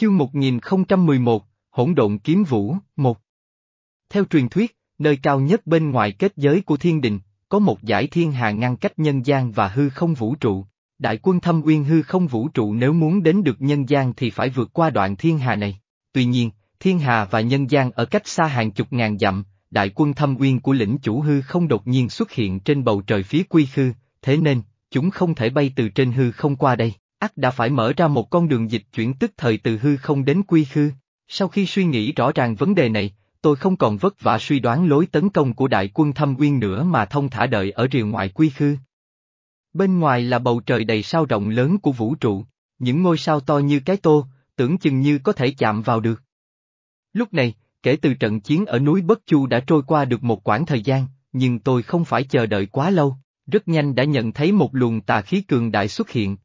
Chương 1011, Hỗn độn kiếm vũ, 1 Theo truyền thuyết, nơi cao nhất bên ngoài kết giới của thiên đình, có một giải thiên hà ngăn cách nhân gian và hư không vũ trụ. Đại quân thâm uyên hư không vũ trụ nếu muốn đến được nhân gian thì phải vượt qua đoạn thiên hà này. Tuy nhiên, thiên hà và nhân gian ở cách xa hàng chục ngàn dặm, đại quân thâm uyên của lĩnh chủ hư không đột nhiên xuất hiện trên bầu trời phía quy khư, thế nên, chúng không thể bay từ trên hư không qua đây ắt đã phải mở ra một con đường dịch chuyển tức thời từ hư không đến quy khư. Sau khi suy nghĩ rõ ràng vấn đề này, tôi không còn vất vả suy đoán lối tấn công của đại quân thâm uyên nữa mà thông thả đợi ở rìa ngoại quy khư. Bên ngoài là bầu trời đầy sao rộng lớn của vũ trụ, những ngôi sao to như cái tô, tưởng chừng như có thể chạm vào được. Lúc này, kể từ trận chiến ở núi Bất Chu đã trôi qua được một quãng thời gian, nhưng tôi không phải chờ đợi quá lâu, rất nhanh đã nhận thấy một luồng tà khí cường đại xuất hiện,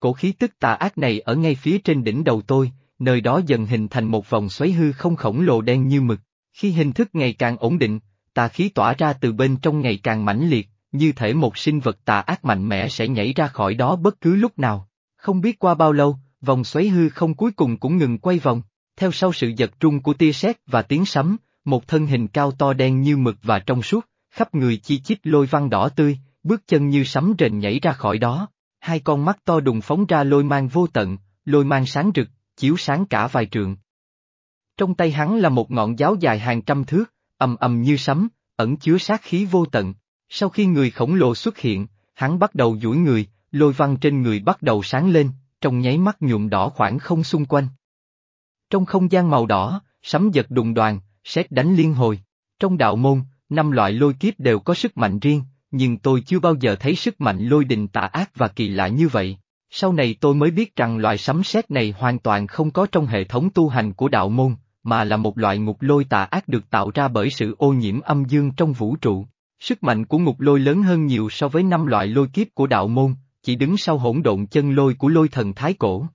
Cổ khí tức tà ác này ở ngay phía trên đỉnh đầu tôi, nơi đó dần hình thành một vòng xoáy hư không khổng lồ đen như mực. Khi hình thức ngày càng ổn định, tà khí tỏa ra từ bên trong ngày càng mãnh liệt, như thể một sinh vật tà ác mạnh mẽ sẽ nhảy ra khỏi đó bất cứ lúc nào. Không biết qua bao lâu, vòng xoáy hư không cuối cùng cũng ngừng quay vòng, theo sau sự giật trung của tia sét và tiếng sấm, một thân hình cao to đen như mực và trong suốt, khắp người chi chít lôi văn đỏ tươi, bước chân như sấm rền nhảy ra khỏi đó hai con mắt to đùng phóng ra lôi mang vô tận, lôi mang sáng rực, chiếu sáng cả vài trường. Trong tay hắn là một ngọn giáo dài hàng trăm thước, ầm ầm như sấm, ẩn chứa sát khí vô tận. Sau khi người khổng lồ xuất hiện, hắn bắt đầu duỗi người, lôi văn trên người bắt đầu sáng lên, trong nháy mắt nhuộm đỏ khoảng không xung quanh. Trong không gian màu đỏ, sấm giật đùng đoàn, sét đánh liên hồi. Trong đạo môn, năm loại lôi kiếp đều có sức mạnh riêng, nhưng tôi chưa bao giờ thấy sức mạnh lôi đình tà ác và kỳ lạ như vậy. Sau này tôi mới biết rằng loại sấm sét này hoàn toàn không có trong hệ thống tu hành của đạo môn, mà là một loại ngục lôi tà ác được tạo ra bởi sự ô nhiễm âm dương trong vũ trụ. Sức mạnh của ngục lôi lớn hơn nhiều so với năm loại lôi kiếp của đạo môn, chỉ đứng sau hỗn độn chân lôi của lôi thần thái cổ.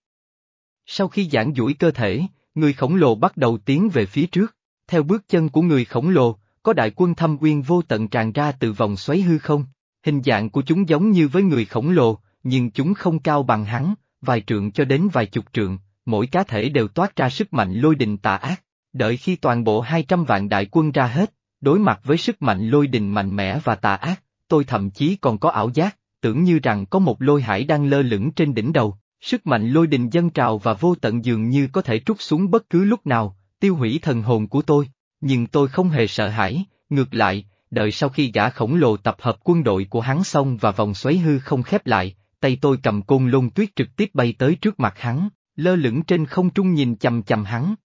Sau khi giãn duỗi cơ thể, người khổng lồ bắt đầu tiến về phía trước. Theo bước chân của người khổng lồ, có đại quân thâm uyên vô tận tràn ra từ vòng xoáy hư không, hình dạng của chúng giống như với người khổng lồ, nhưng chúng không cao bằng hắn, vài trượng cho đến vài chục trượng, mỗi cá thể đều toát ra sức mạnh lôi đình tà ác, đợi khi toàn bộ 200 vạn đại quân ra hết, đối mặt với sức mạnh lôi đình mạnh mẽ và tà ác, tôi thậm chí còn có ảo giác, tưởng như rằng có một lôi hải đang lơ lửng trên đỉnh đầu, sức mạnh lôi đình dân trào và vô tận dường như có thể trút xuống bất cứ lúc nào, tiêu hủy thần hồn của tôi nhưng tôi không hề sợ hãi, ngược lại, đợi sau khi gã khổng lồ tập hợp quân đội của hắn xong và vòng xoáy hư không khép lại, tay tôi cầm côn lôn tuyết trực tiếp bay tới trước mặt hắn, lơ lửng trên không trung nhìn chầm chầm hắn.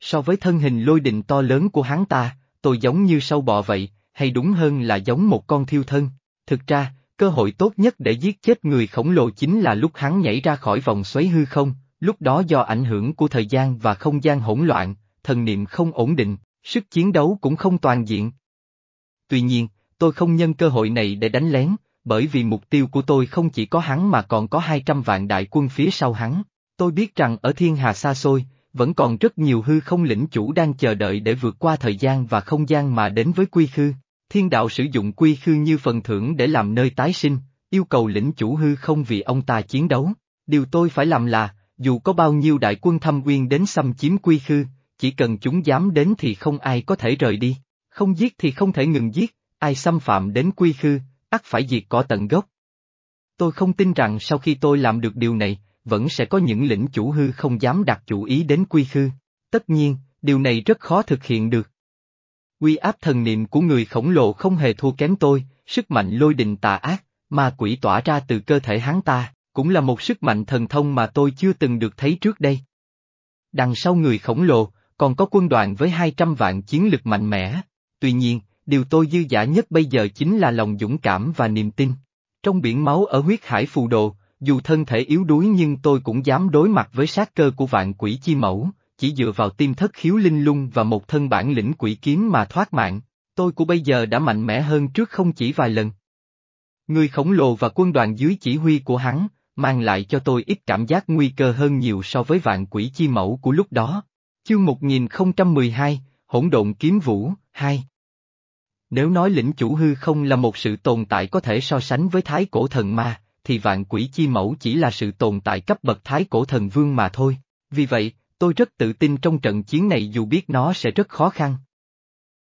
So với thân hình lôi đình to lớn của hắn ta, tôi giống như sâu bọ vậy, hay đúng hơn là giống một con thiêu thân. Thực ra, cơ hội tốt nhất để giết chết người khổng lồ chính là lúc hắn nhảy ra khỏi vòng xoáy hư không, lúc đó do ảnh hưởng của thời gian và không gian hỗn loạn, thần niệm không ổn định, sức chiến đấu cũng không toàn diện. Tuy nhiên, tôi không nhân cơ hội này để đánh lén, bởi vì mục tiêu của tôi không chỉ có hắn mà còn có 200 vạn đại quân phía sau hắn. Tôi biết rằng ở thiên hà xa xôi, vẫn còn rất nhiều hư không lĩnh chủ đang chờ đợi để vượt qua thời gian và không gian mà đến với quy khư. Thiên đạo sử dụng quy khư như phần thưởng để làm nơi tái sinh, yêu cầu lĩnh chủ hư không vì ông ta chiến đấu. Điều tôi phải làm là, dù có bao nhiêu đại quân thâm uyên đến xâm chiếm quy khư, chỉ cần chúng dám đến thì không ai có thể rời đi, không giết thì không thể ngừng giết, ai xâm phạm đến quy khư, ắt phải diệt cỏ tận gốc. Tôi không tin rằng sau khi tôi làm được điều này, vẫn sẽ có những lĩnh chủ hư không dám đặt chủ ý đến quy khư. Tất nhiên, điều này rất khó thực hiện được. Quy áp thần niệm của người khổng lồ không hề thua kém tôi, sức mạnh lôi đình tà ác, ma quỷ tỏa ra từ cơ thể hắn ta, cũng là một sức mạnh thần thông mà tôi chưa từng được thấy trước đây. Đằng sau người khổng lồ, còn có quân đoàn với 200 vạn chiến lực mạnh mẽ. Tuy nhiên, điều tôi dư giả nhất bây giờ chính là lòng dũng cảm và niềm tin. Trong biển máu ở huyết hải phù đồ, dù thân thể yếu đuối nhưng tôi cũng dám đối mặt với sát cơ của vạn quỷ chi mẫu, chỉ dựa vào tim thất khiếu linh lung và một thân bản lĩnh quỷ kiếm mà thoát mạng. Tôi của bây giờ đã mạnh mẽ hơn trước không chỉ vài lần. Người khổng lồ và quân đoàn dưới chỉ huy của hắn, mang lại cho tôi ít cảm giác nguy cơ hơn nhiều so với vạn quỷ chi mẫu của lúc đó. Chương 1012, Hỗn độn kiếm vũ, 2 Nếu nói lĩnh chủ hư không là một sự tồn tại có thể so sánh với thái cổ thần ma, thì vạn quỷ chi mẫu chỉ là sự tồn tại cấp bậc thái cổ thần vương mà thôi. Vì vậy, tôi rất tự tin trong trận chiến này dù biết nó sẽ rất khó khăn.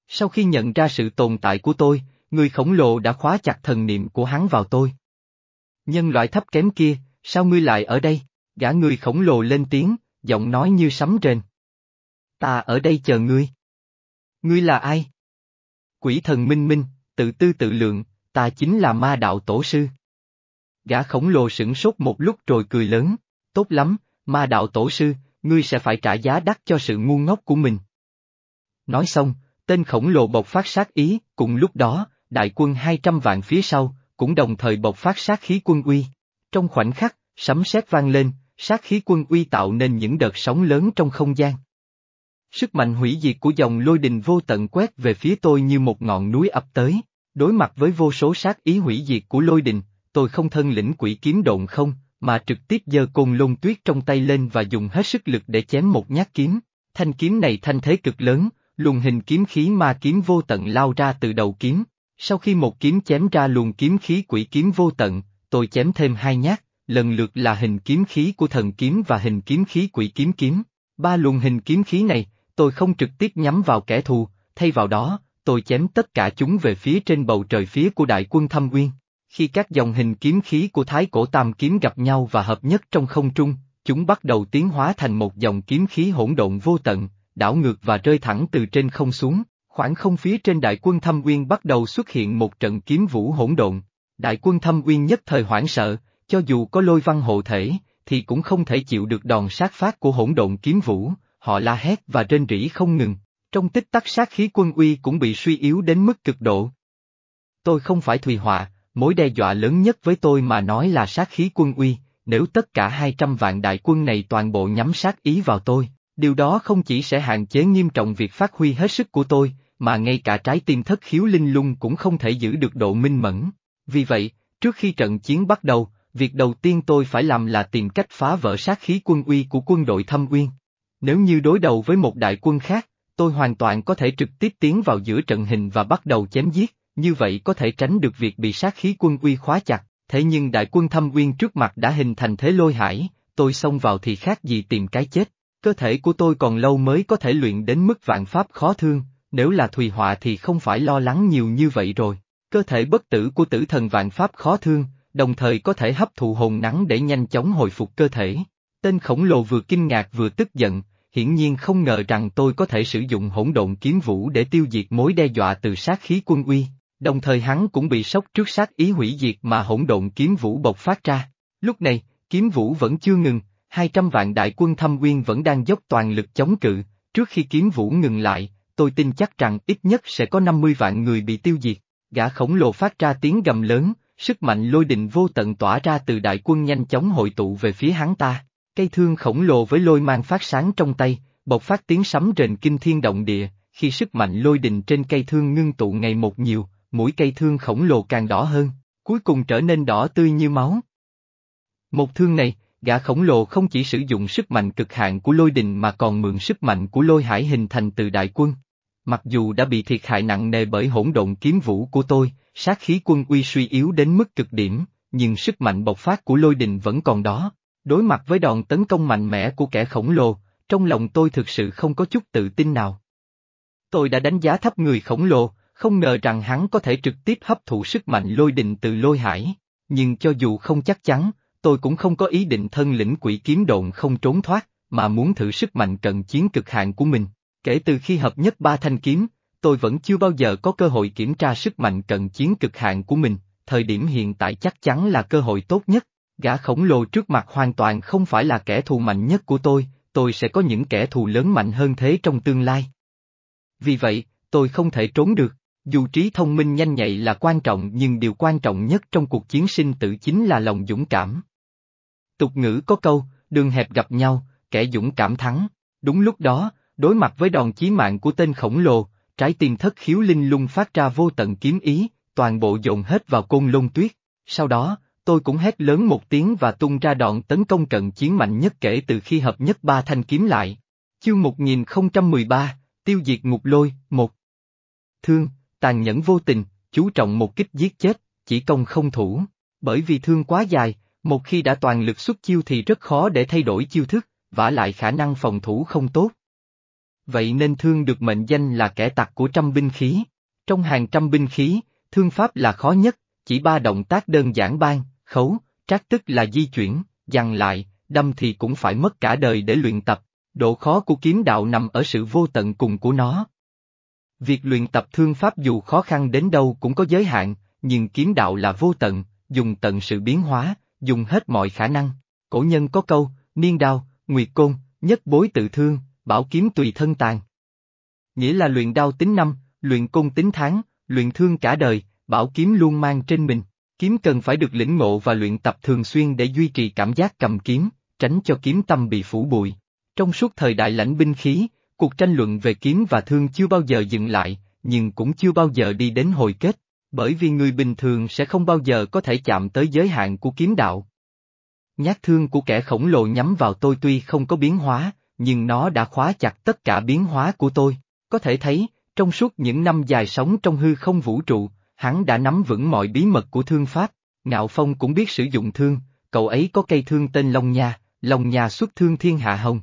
Sau khi nhận ra sự tồn tại của tôi, người khổng lồ đã khóa chặt thần niệm của hắn vào tôi. Nhân loại thấp kém kia, sao ngươi lại ở đây? Gã người khổng lồ lên tiếng, giọng nói như sấm rền. Ta ở đây chờ ngươi. Ngươi là ai? Quỷ thần minh minh, tự tư tự lượng, ta chính là ma đạo tổ sư. Gã khổng lồ sửng sốt một lúc rồi cười lớn, tốt lắm, ma đạo tổ sư, ngươi sẽ phải trả giá đắt cho sự ngu ngốc của mình. Nói xong, tên khổng lồ bộc phát sát ý, cùng lúc đó, đại quân 200 vạn phía sau, cũng đồng thời bộc phát sát khí quân uy. Trong khoảnh khắc, sấm sét vang lên, sát khí quân uy tạo nên những đợt sóng lớn trong không gian. Sức mạnh hủy diệt của dòng lôi đình vô tận quét về phía tôi như một ngọn núi ập tới, đối mặt với vô số sát ý hủy diệt của lôi đình, tôi không thân lĩnh quỷ kiếm độn không, mà trực tiếp giơ côn lôn tuyết trong tay lên và dùng hết sức lực để chém một nhát kiếm. Thanh kiếm này thanh thế cực lớn, luồng hình kiếm khí ma kiếm vô tận lao ra từ đầu kiếm. Sau khi một kiếm chém ra luồng kiếm khí quỷ kiếm vô tận, tôi chém thêm hai nhát, lần lượt là hình kiếm khí của thần kiếm và hình kiếm khí quỷ kiếm kiếm. Ba luồng hình kiếm khí này, tôi không trực tiếp nhắm vào kẻ thù, thay vào đó, tôi chém tất cả chúng về phía trên bầu trời phía của đại quân thâm uyên. Khi các dòng hình kiếm khí của thái cổ tam kiếm gặp nhau và hợp nhất trong không trung, chúng bắt đầu tiến hóa thành một dòng kiếm khí hỗn độn vô tận, đảo ngược và rơi thẳng từ trên không xuống. Khoảng không phía trên đại quân thâm uyên bắt đầu xuất hiện một trận kiếm vũ hỗn độn. Đại quân thâm uyên nhất thời hoảng sợ, cho dù có lôi văn hộ thể, thì cũng không thể chịu được đòn sát phát của hỗn độn kiếm vũ, họ la hét và rên rỉ không ngừng. Trong tích tắc sát khí quân uy cũng bị suy yếu đến mức cực độ. Tôi không phải Thùy Họa, mối đe dọa lớn nhất với tôi mà nói là sát khí quân uy, nếu tất cả 200 vạn đại quân này toàn bộ nhắm sát ý vào tôi, điều đó không chỉ sẽ hạn chế nghiêm trọng việc phát huy hết sức của tôi, mà ngay cả trái tim thất khiếu linh lung cũng không thể giữ được độ minh mẫn. Vì vậy, trước khi trận chiến bắt đầu, việc đầu tiên tôi phải làm là tìm cách phá vỡ sát khí quân uy của quân đội thâm uyên. Nếu như đối đầu với một đại quân khác, tôi hoàn toàn có thể trực tiếp tiến vào giữa trận hình và bắt đầu chém giết, như vậy có thể tránh được việc bị sát khí quân uy khóa chặt, thế nhưng đại quân thâm uyên trước mặt đã hình thành thế lôi hải, tôi xông vào thì khác gì tìm cái chết. Cơ thể của tôi còn lâu mới có thể luyện đến mức vạn pháp khó thương, nếu là Thùy Họa thì không phải lo lắng nhiều như vậy rồi. Cơ thể bất tử của tử thần vạn pháp khó thương, đồng thời có thể hấp thụ hồn nắng để nhanh chóng hồi phục cơ thể. Tên khổng lồ vừa kinh ngạc vừa tức giận, hiển nhiên không ngờ rằng tôi có thể sử dụng hỗn độn kiếm vũ để tiêu diệt mối đe dọa từ sát khí quân uy, đồng thời hắn cũng bị sốc trước sát ý hủy diệt mà hỗn độn kiếm vũ bộc phát ra. Lúc này, kiếm vũ vẫn chưa ngừng, 200 vạn đại quân thâm uyên vẫn đang dốc toàn lực chống cự, trước khi kiếm vũ ngừng lại, tôi tin chắc rằng ít nhất sẽ có 50 vạn người bị tiêu diệt. Gã khổng lồ phát ra tiếng gầm lớn, sức mạnh lôi đình vô tận tỏa ra từ đại quân nhanh chóng hội tụ về phía hắn ta. Cây thương khổng lồ với lôi mang phát sáng trong tay, bộc phát tiếng sấm rền kinh thiên động địa, khi sức mạnh lôi đình trên cây thương ngưng tụ ngày một nhiều, mũi cây thương khổng lồ càng đỏ hơn, cuối cùng trở nên đỏ tươi như máu. Một thương này, gã khổng lồ không chỉ sử dụng sức mạnh cực hạn của lôi đình mà còn mượn sức mạnh của lôi hải hình thành từ đại quân. Mặc dù đã bị thiệt hại nặng nề bởi hỗn độn kiếm vũ của tôi, sát khí quân uy suy yếu đến mức cực điểm, nhưng sức mạnh bộc phát của lôi đình vẫn còn đó. Đối mặt với đòn tấn công mạnh mẽ của kẻ khổng lồ, trong lòng tôi thực sự không có chút tự tin nào. Tôi đã đánh giá thấp người khổng lồ, không ngờ rằng hắn có thể trực tiếp hấp thụ sức mạnh lôi đình từ lôi hải, nhưng cho dù không chắc chắn, tôi cũng không có ý định thân lĩnh quỷ kiếm độn không trốn thoát, mà muốn thử sức mạnh cận chiến cực hạn của mình. Kể từ khi hợp nhất ba thanh kiếm, tôi vẫn chưa bao giờ có cơ hội kiểm tra sức mạnh cận chiến cực hạn của mình, thời điểm hiện tại chắc chắn là cơ hội tốt nhất. Gã khổng lồ trước mặt hoàn toàn không phải là kẻ thù mạnh nhất của tôi, tôi sẽ có những kẻ thù lớn mạnh hơn thế trong tương lai. Vì vậy, tôi không thể trốn được, dù trí thông minh nhanh nhạy là quan trọng nhưng điều quan trọng nhất trong cuộc chiến sinh tử chính là lòng dũng cảm. Tục ngữ có câu, đường hẹp gặp nhau, kẻ dũng cảm thắng. Đúng lúc đó, đối mặt với đòn chí mạng của tên khổng lồ, trái tim thất khiếu linh lung phát ra vô tận kiếm ý, toàn bộ dồn hết vào côn lôn tuyết. Sau đó, tôi cũng hét lớn một tiếng và tung ra đòn tấn công cận chiến mạnh nhất kể từ khi hợp nhất ba thanh kiếm lại. Chương 1013, Tiêu diệt ngục lôi, một Thương, tàn nhẫn vô tình, chú trọng một kích giết chết, chỉ công không thủ. Bởi vì thương quá dài, một khi đã toàn lực xuất chiêu thì rất khó để thay đổi chiêu thức, vả lại khả năng phòng thủ không tốt. Vậy nên thương được mệnh danh là kẻ tặc của trăm binh khí. Trong hàng trăm binh khí, thương pháp là khó nhất, chỉ ba động tác đơn giản ban, khấu, trác tức là di chuyển, dằn lại, đâm thì cũng phải mất cả đời để luyện tập. Độ khó của kiếm đạo nằm ở sự vô tận cùng của nó. Việc luyện tập thương pháp dù khó khăn đến đâu cũng có giới hạn, nhưng kiếm đạo là vô tận, dùng tận sự biến hóa, dùng hết mọi khả năng. Cổ nhân có câu, niên đao, nguyệt côn, nhất bối tự thương, bảo kiếm tùy thân tàn. Nghĩa là luyện đao tính năm, luyện côn tính tháng, luyện thương cả đời, bảo kiếm luôn mang trên mình. Kiếm cần phải được lĩnh ngộ và luyện tập thường xuyên để duy trì cảm giác cầm kiếm, tránh cho kiếm tâm bị phủ bụi. Trong suốt thời đại lãnh binh khí, cuộc tranh luận về kiếm và thương chưa bao giờ dừng lại, nhưng cũng chưa bao giờ đi đến hồi kết, bởi vì người bình thường sẽ không bao giờ có thể chạm tới giới hạn của kiếm đạo. Nhát thương của kẻ khổng lồ nhắm vào tôi tuy không có biến hóa, nhưng nó đã khóa chặt tất cả biến hóa của tôi. Có thể thấy, trong suốt những năm dài sống trong hư không vũ trụ, hắn đã nắm vững mọi bí mật của thương pháp. Ngạo Phong cũng biết sử dụng thương, cậu ấy có cây thương tên Long Nha, Long Nha xuất thương thiên hạ hồng.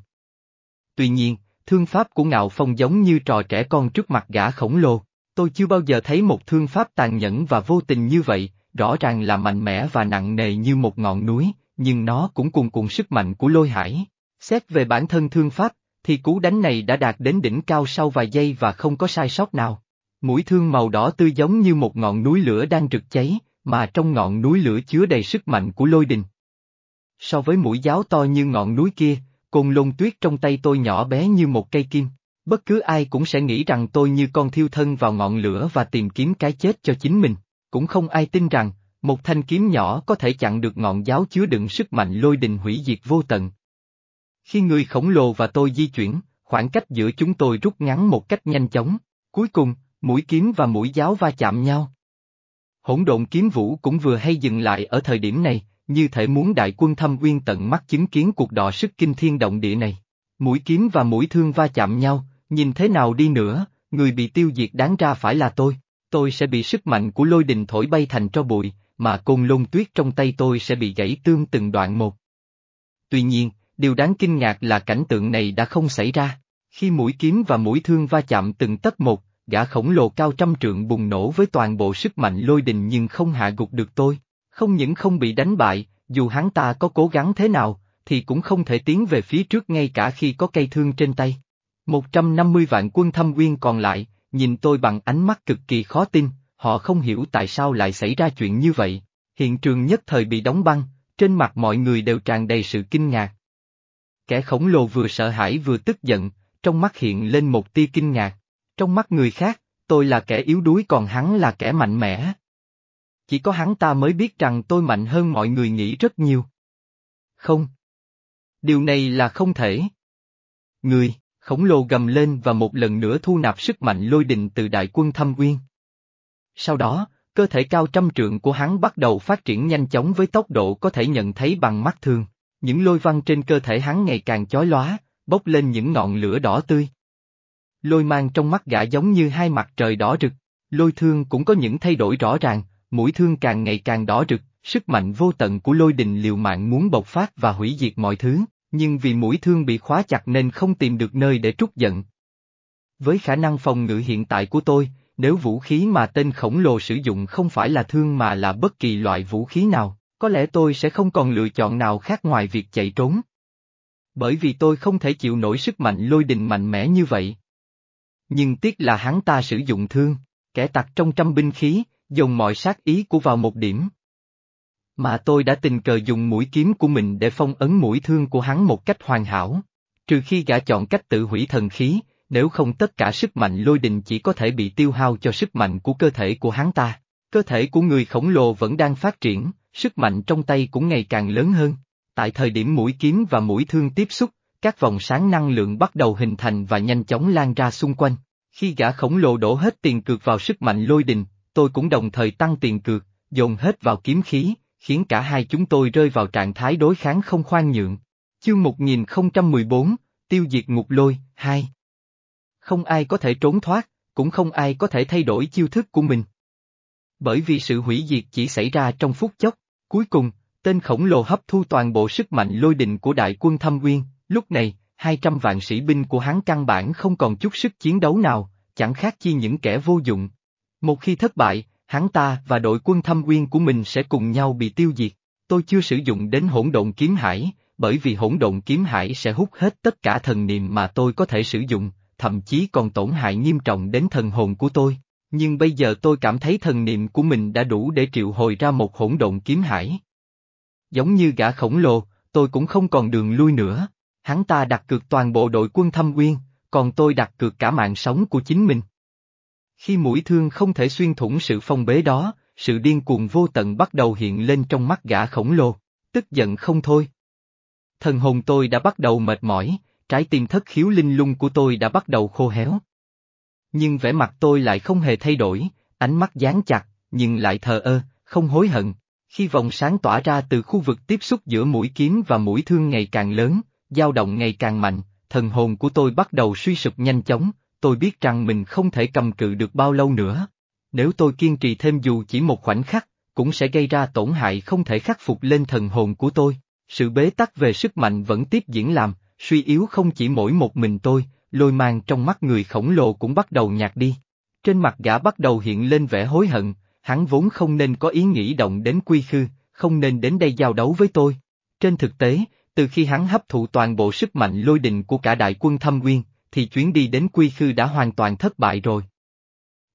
Tuy nhiên, thương pháp của Ngạo Phong giống như trò trẻ con trước mặt gã khổng lồ. Tôi chưa bao giờ thấy một thương pháp tàn nhẫn và vô tình như vậy, rõ ràng là mạnh mẽ và nặng nề như một ngọn núi, nhưng nó cũng cùng cùng sức mạnh của lôi hải. Xét về bản thân thương pháp, thì cú đánh này đã đạt đến đỉnh cao sau vài giây và không có sai sót nào. Mũi thương màu đỏ tươi giống như một ngọn núi lửa đang rực cháy, mà trong ngọn núi lửa chứa đầy sức mạnh của lôi đình. So với mũi giáo to như ngọn núi kia, côn lôn tuyết trong tay tôi nhỏ bé như một cây kim. Bất cứ ai cũng sẽ nghĩ rằng tôi như con thiêu thân vào ngọn lửa và tìm kiếm cái chết cho chính mình. Cũng không ai tin rằng, một thanh kiếm nhỏ có thể chặn được ngọn giáo chứa đựng sức mạnh lôi đình hủy diệt vô tận. Khi người khổng lồ và tôi di chuyển, khoảng cách giữa chúng tôi rút ngắn một cách nhanh chóng. Cuối cùng, mũi kiếm và mũi giáo va chạm nhau. Hỗn độn kiếm vũ cũng vừa hay dừng lại ở thời điểm này, như thể muốn đại quân thâm uyên tận mắt chứng kiến cuộc đọ sức kinh thiên động địa này. Mũi kiếm và mũi thương va chạm nhau, nhìn thế nào đi nữa, người bị tiêu diệt đáng ra phải là tôi. Tôi sẽ bị sức mạnh của lôi đình thổi bay thành tro bụi, mà côn lôn tuyết trong tay tôi sẽ bị gãy tương từng đoạn một. Tuy nhiên, điều đáng kinh ngạc là cảnh tượng này đã không xảy ra. Khi mũi kiếm và mũi thương va chạm từng tấc một, gã khổng lồ cao trăm trượng bùng nổ với toàn bộ sức mạnh lôi đình nhưng không hạ gục được tôi. Không những không bị đánh bại, dù hắn ta có cố gắng thế nào, thì cũng không thể tiến về phía trước ngay cả khi có cây thương trên tay. 150 vạn quân thâm uyên còn lại, nhìn tôi bằng ánh mắt cực kỳ khó tin, họ không hiểu tại sao lại xảy ra chuyện như vậy. Hiện trường nhất thời bị đóng băng, trên mặt mọi người đều tràn đầy sự kinh ngạc. Kẻ khổng lồ vừa sợ hãi vừa tức giận, trong mắt hiện lên một tia kinh ngạc. Trong mắt người khác, tôi là kẻ yếu đuối còn hắn là kẻ mạnh mẽ. Chỉ có hắn ta mới biết rằng tôi mạnh hơn mọi người nghĩ rất nhiều. Không. Điều này là không thể. Người, khổng lồ gầm lên và một lần nữa thu nạp sức mạnh lôi đình từ đại quân thâm uyên. Sau đó, cơ thể cao trăm trượng của hắn bắt đầu phát triển nhanh chóng với tốc độ có thể nhận thấy bằng mắt thường. Những lôi văn trên cơ thể hắn ngày càng chói lóa, bốc lên những ngọn lửa đỏ tươi. Lôi mang trong mắt gã giống như hai mặt trời đỏ rực, lôi thương cũng có những thay đổi rõ ràng, mũi thương càng ngày càng đỏ rực, sức mạnh vô tận của lôi đình liều mạng muốn bộc phát và hủy diệt mọi thứ, nhưng vì mũi thương bị khóa chặt nên không tìm được nơi để trút giận. Với khả năng phòng ngự hiện tại của tôi, nếu vũ khí mà tên khổng lồ sử dụng không phải là thương mà là bất kỳ loại vũ khí nào, có lẽ tôi sẽ không còn lựa chọn nào khác ngoài việc chạy trốn. Bởi vì tôi không thể chịu nổi sức mạnh lôi đình mạnh mẽ như vậy. Nhưng tiếc là hắn ta sử dụng thương, kẻ tặc trong trăm binh khí, dồn mọi sát ý của vào một điểm. Mà tôi đã tình cờ dùng mũi kiếm của mình để phong ấn mũi thương của hắn một cách hoàn hảo. Trừ khi gã chọn cách tự hủy thần khí, nếu không tất cả sức mạnh lôi đình chỉ có thể bị tiêu hao cho sức mạnh của cơ thể của hắn ta. Cơ thể của người khổng lồ vẫn đang phát triển, sức mạnh trong tay cũng ngày càng lớn hơn. Tại thời điểm mũi kiếm và mũi thương tiếp xúc, các vòng sáng năng lượng bắt đầu hình thành và nhanh chóng lan ra xung quanh. Khi gã khổng lồ đổ hết tiền cược vào sức mạnh lôi đình, tôi cũng đồng thời tăng tiền cược, dồn hết vào kiếm khí, khiến cả hai chúng tôi rơi vào trạng thái đối kháng không khoan nhượng. Chương 1014, Tiêu diệt ngục lôi, 2 Không ai có thể trốn thoát, cũng không ai có thể thay đổi chiêu thức của mình. Bởi vì sự hủy diệt chỉ xảy ra trong phút chốc, cuối cùng, tên khổng lồ hấp thu toàn bộ sức mạnh lôi đình của đại quân thâm uyên, Lúc này, 200 vạn sĩ binh của hắn căn bản không còn chút sức chiến đấu nào, chẳng khác chi những kẻ vô dụng. Một khi thất bại, hắn ta và đội quân thâm uyên của mình sẽ cùng nhau bị tiêu diệt. Tôi chưa sử dụng đến hỗn độn kiếm hải, bởi vì hỗn độn kiếm hải sẽ hút hết tất cả thần niệm mà tôi có thể sử dụng, thậm chí còn tổn hại nghiêm trọng đến thần hồn của tôi. Nhưng bây giờ tôi cảm thấy thần niệm của mình đã đủ để triệu hồi ra một hỗn độn kiếm hải. Giống như gã khổng lồ, tôi cũng không còn đường lui nữa. Hắn ta đặt cược toàn bộ đội quân thâm uyên, còn tôi đặt cược cả mạng sống của chính mình. Khi mũi thương không thể xuyên thủng sự phong bế đó, sự điên cuồng vô tận bắt đầu hiện lên trong mắt gã khổng lồ, tức giận không thôi. Thần hồn tôi đã bắt đầu mệt mỏi, trái tim thất khiếu linh lung của tôi đã bắt đầu khô héo. Nhưng vẻ mặt tôi lại không hề thay đổi, ánh mắt dán chặt, nhưng lại thờ ơ, không hối hận. Khi vòng sáng tỏa ra từ khu vực tiếp xúc giữa mũi kiếm và mũi thương ngày càng lớn, dao động ngày càng mạnh, thần hồn của tôi bắt đầu suy sụp nhanh chóng, tôi biết rằng mình không thể cầm cự được bao lâu nữa. Nếu tôi kiên trì thêm dù chỉ một khoảnh khắc, cũng sẽ gây ra tổn hại không thể khắc phục lên thần hồn của tôi. Sự bế tắc về sức mạnh vẫn tiếp diễn làm, suy yếu không chỉ mỗi một mình tôi, lôi mang trong mắt người khổng lồ cũng bắt đầu nhạt đi. Trên mặt gã bắt đầu hiện lên vẻ hối hận, hắn vốn không nên có ý nghĩ động đến quy khư, không nên đến đây giao đấu với tôi. Trên thực tế, từ khi hắn hấp thụ toàn bộ sức mạnh lôi đình của cả đại quân thâm nguyên, thì chuyến đi đến quy khư đã hoàn toàn thất bại rồi.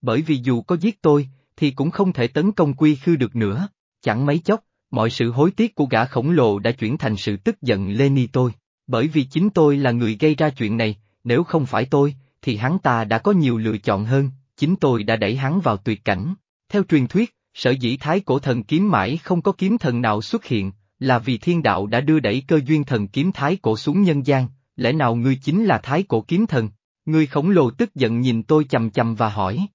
Bởi vì dù có giết tôi, thì cũng không thể tấn công quy khư được nữa, chẳng mấy chốc, mọi sự hối tiếc của gã khổng lồ đã chuyển thành sự tức giận lê ni tôi, bởi vì chính tôi là người gây ra chuyện này, nếu không phải tôi, thì hắn ta đã có nhiều lựa chọn hơn, chính tôi đã đẩy hắn vào tuyệt cảnh. Theo truyền thuyết, sở dĩ thái cổ thần kiếm mãi không có kiếm thần nào xuất hiện, là vì thiên đạo đã đưa đẩy cơ duyên thần kiếm thái cổ xuống nhân gian, lẽ nào ngươi chính là thái cổ kiếm thần? Ngươi khổng lồ tức giận nhìn tôi chầm chầm và hỏi.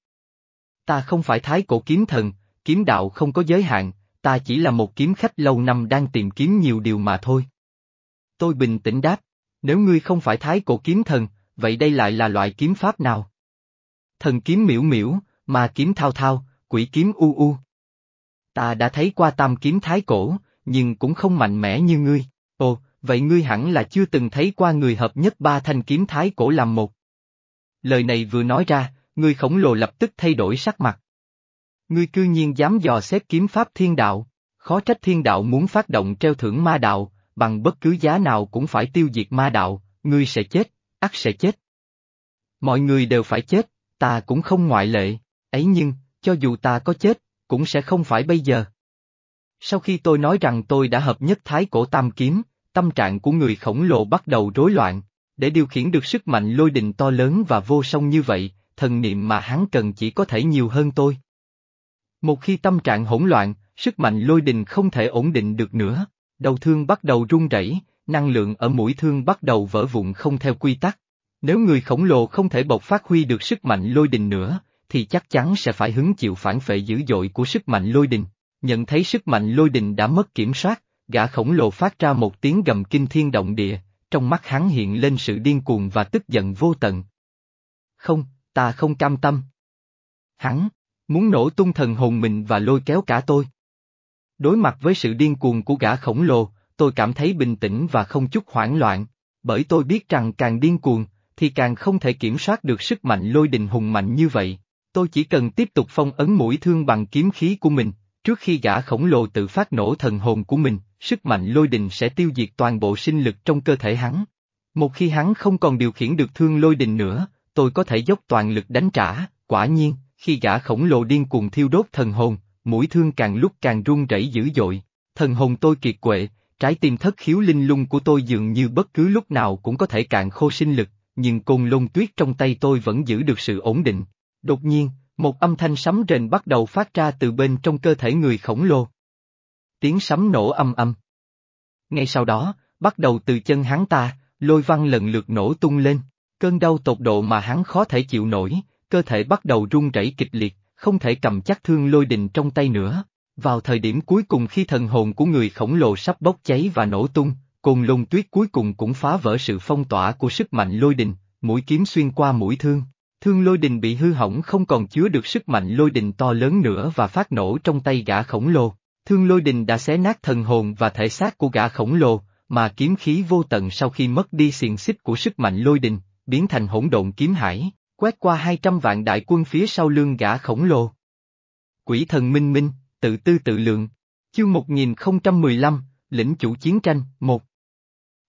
Ta không phải thái cổ kiếm thần, kiếm đạo không có giới hạn, ta chỉ là một kiếm khách lâu năm đang tìm kiếm nhiều điều mà thôi. Tôi bình tĩnh đáp, nếu ngươi không phải thái cổ kiếm thần, vậy đây lại là loại kiếm pháp nào? Thần kiếm miễu miễu, mà kiếm thao thao, quỷ kiếm u u. Ta đã thấy qua tam kiếm thái cổ, nhưng cũng không mạnh mẽ như ngươi. Ồ, vậy ngươi hẳn là chưa từng thấy qua người hợp nhất ba thanh kiếm thái cổ làm một. Lời này vừa nói ra, người khổng lồ lập tức thay đổi sắc mặt. Ngươi cư nhiên dám dò xét kiếm pháp thiên đạo, khó trách thiên đạo muốn phát động treo thưởng ma đạo, bằng bất cứ giá nào cũng phải tiêu diệt ma đạo, ngươi sẽ chết, ắt sẽ chết. Mọi người đều phải chết, ta cũng không ngoại lệ, ấy nhưng, cho dù ta có chết, cũng sẽ không phải bây giờ. Sau khi tôi nói rằng tôi đã hợp nhất thái cổ tam kiếm, tâm trạng của người khổng lồ bắt đầu rối loạn, để điều khiển được sức mạnh lôi đình to lớn và vô song như vậy, thần niệm mà hắn cần chỉ có thể nhiều hơn tôi. Một khi tâm trạng hỗn loạn, sức mạnh lôi đình không thể ổn định được nữa, đầu thương bắt đầu rung rẩy, năng lượng ở mũi thương bắt đầu vỡ vụn không theo quy tắc. Nếu người khổng lồ không thể bộc phát huy được sức mạnh lôi đình nữa, thì chắc chắn sẽ phải hứng chịu phản phệ dữ dội của sức mạnh lôi đình. Nhận thấy sức mạnh lôi đình đã mất kiểm soát, gã khổng lồ phát ra một tiếng gầm kinh thiên động địa, trong mắt hắn hiện lên sự điên cuồng và tức giận vô tận. Không, ta không cam tâm. Hắn, muốn nổ tung thần hồn mình và lôi kéo cả tôi. Đối mặt với sự điên cuồng của gã khổng lồ, tôi cảm thấy bình tĩnh và không chút hoảng loạn, bởi tôi biết rằng càng điên cuồng, thì càng không thể kiểm soát được sức mạnh lôi đình hùng mạnh như vậy. Tôi chỉ cần tiếp tục phong ấn mũi thương bằng kiếm khí của mình, trước khi gã khổng lồ tự phát nổ thần hồn của mình, sức mạnh lôi đình sẽ tiêu diệt toàn bộ sinh lực trong cơ thể hắn. Một khi hắn không còn điều khiển được thương lôi đình nữa, tôi có thể dốc toàn lực đánh trả, quả nhiên, khi gã khổng lồ điên cuồng thiêu đốt thần hồn, mũi thương càng lúc càng run rẩy dữ dội, thần hồn tôi kiệt quệ, trái tim thất khiếu linh lung của tôi dường như bất cứ lúc nào cũng có thể cạn khô sinh lực, nhưng côn lôn tuyết trong tay tôi vẫn giữ được sự ổn định. Đột nhiên, một âm thanh sấm rền bắt đầu phát ra từ bên trong cơ thể người khổng lồ. Tiếng sấm nổ âm âm. Ngay sau đó, bắt đầu từ chân hắn ta, lôi văn lần lượt nổ tung lên, cơn đau tột độ mà hắn khó thể chịu nổi, cơ thể bắt đầu run rẩy kịch liệt, không thể cầm chắc thương lôi đình trong tay nữa. Vào thời điểm cuối cùng khi thần hồn của người khổng lồ sắp bốc cháy và nổ tung, cồn lùng tuyết cuối cùng cũng phá vỡ sự phong tỏa của sức mạnh lôi đình, mũi kiếm xuyên qua mũi thương. Thương lôi đình bị hư hỏng không còn chứa được sức mạnh lôi đình to lớn nữa và phát nổ trong tay gã khổng lồ. Thương lôi đình đã xé nát thần hồn và thể xác của gã khổng lồ, mà kiếm khí vô tận sau khi mất đi xiềng xích của sức mạnh lôi đình, biến thành hỗn độn kiếm hải, quét qua 200 vạn đại quân phía sau lưng gã khổng lồ. Quỷ thần minh minh, tự tư tự lượng. Chương 1015, lĩnh chủ chiến tranh, 1